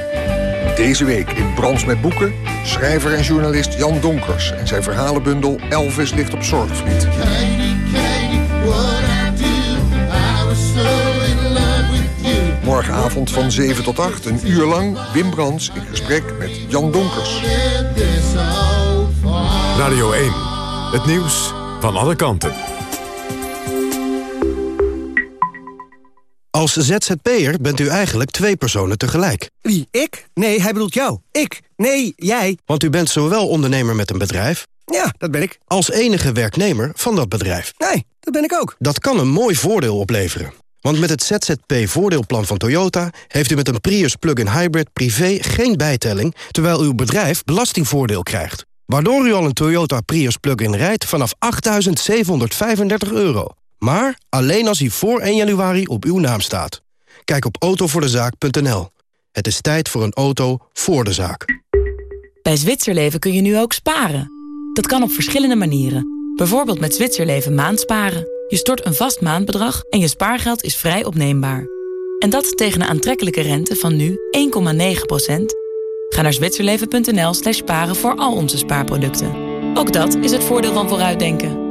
Deze week in Brans met Boeken, schrijver en journalist Jan Donkers... en zijn verhalenbundel Elvis ligt op Zorgvliet. Morgenavond van 7 tot 8, een uur lang, Wim Brands in gesprek met Jan Donkers. Radio 1. Het nieuws van alle kanten. Als ZZP'er bent u eigenlijk twee personen tegelijk. Wie, ik? Nee, hij bedoelt jou. Ik? Nee, jij. Want u bent zowel ondernemer met een bedrijf... Ja, dat ben ik. als enige werknemer van dat bedrijf. Nee, dat ben ik ook. Dat kan een mooi voordeel opleveren. Want met het ZZP-voordeelplan van Toyota... heeft u met een Prius plug-in hybrid privé geen bijtelling... terwijl uw bedrijf belastingvoordeel krijgt. Waardoor u al een Toyota Prius plug-in rijdt vanaf 8.735 euro. Maar alleen als hij voor 1 januari op uw naam staat. Kijk op autovoordezaak.nl. Het is tijd voor een auto voor de zaak. Bij Zwitserleven kun je nu ook sparen. Dat kan op verschillende manieren. Bijvoorbeeld met Zwitserleven maandsparen. Je stort een vast maandbedrag en je spaargeld is vrij opneembaar. En dat tegen een aantrekkelijke rente van nu 1,9%. Ga naar zwitserleven.nl slash sparen voor al onze spaarproducten. Ook dat is het voordeel van vooruitdenken.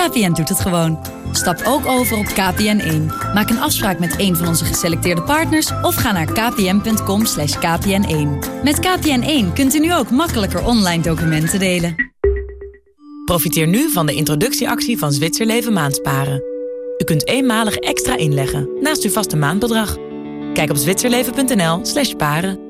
KPN doet het gewoon. Stap ook over op KPN1. Maak een afspraak met een van onze geselecteerde partners... of ga naar kpn.com kpn1. Met KPN1 kunt u nu ook makkelijker online documenten delen. Profiteer nu van de introductieactie van Zwitserleven Maandsparen. U kunt eenmalig extra inleggen naast uw vaste maandbedrag. Kijk op zwitserleven.nl slash paren.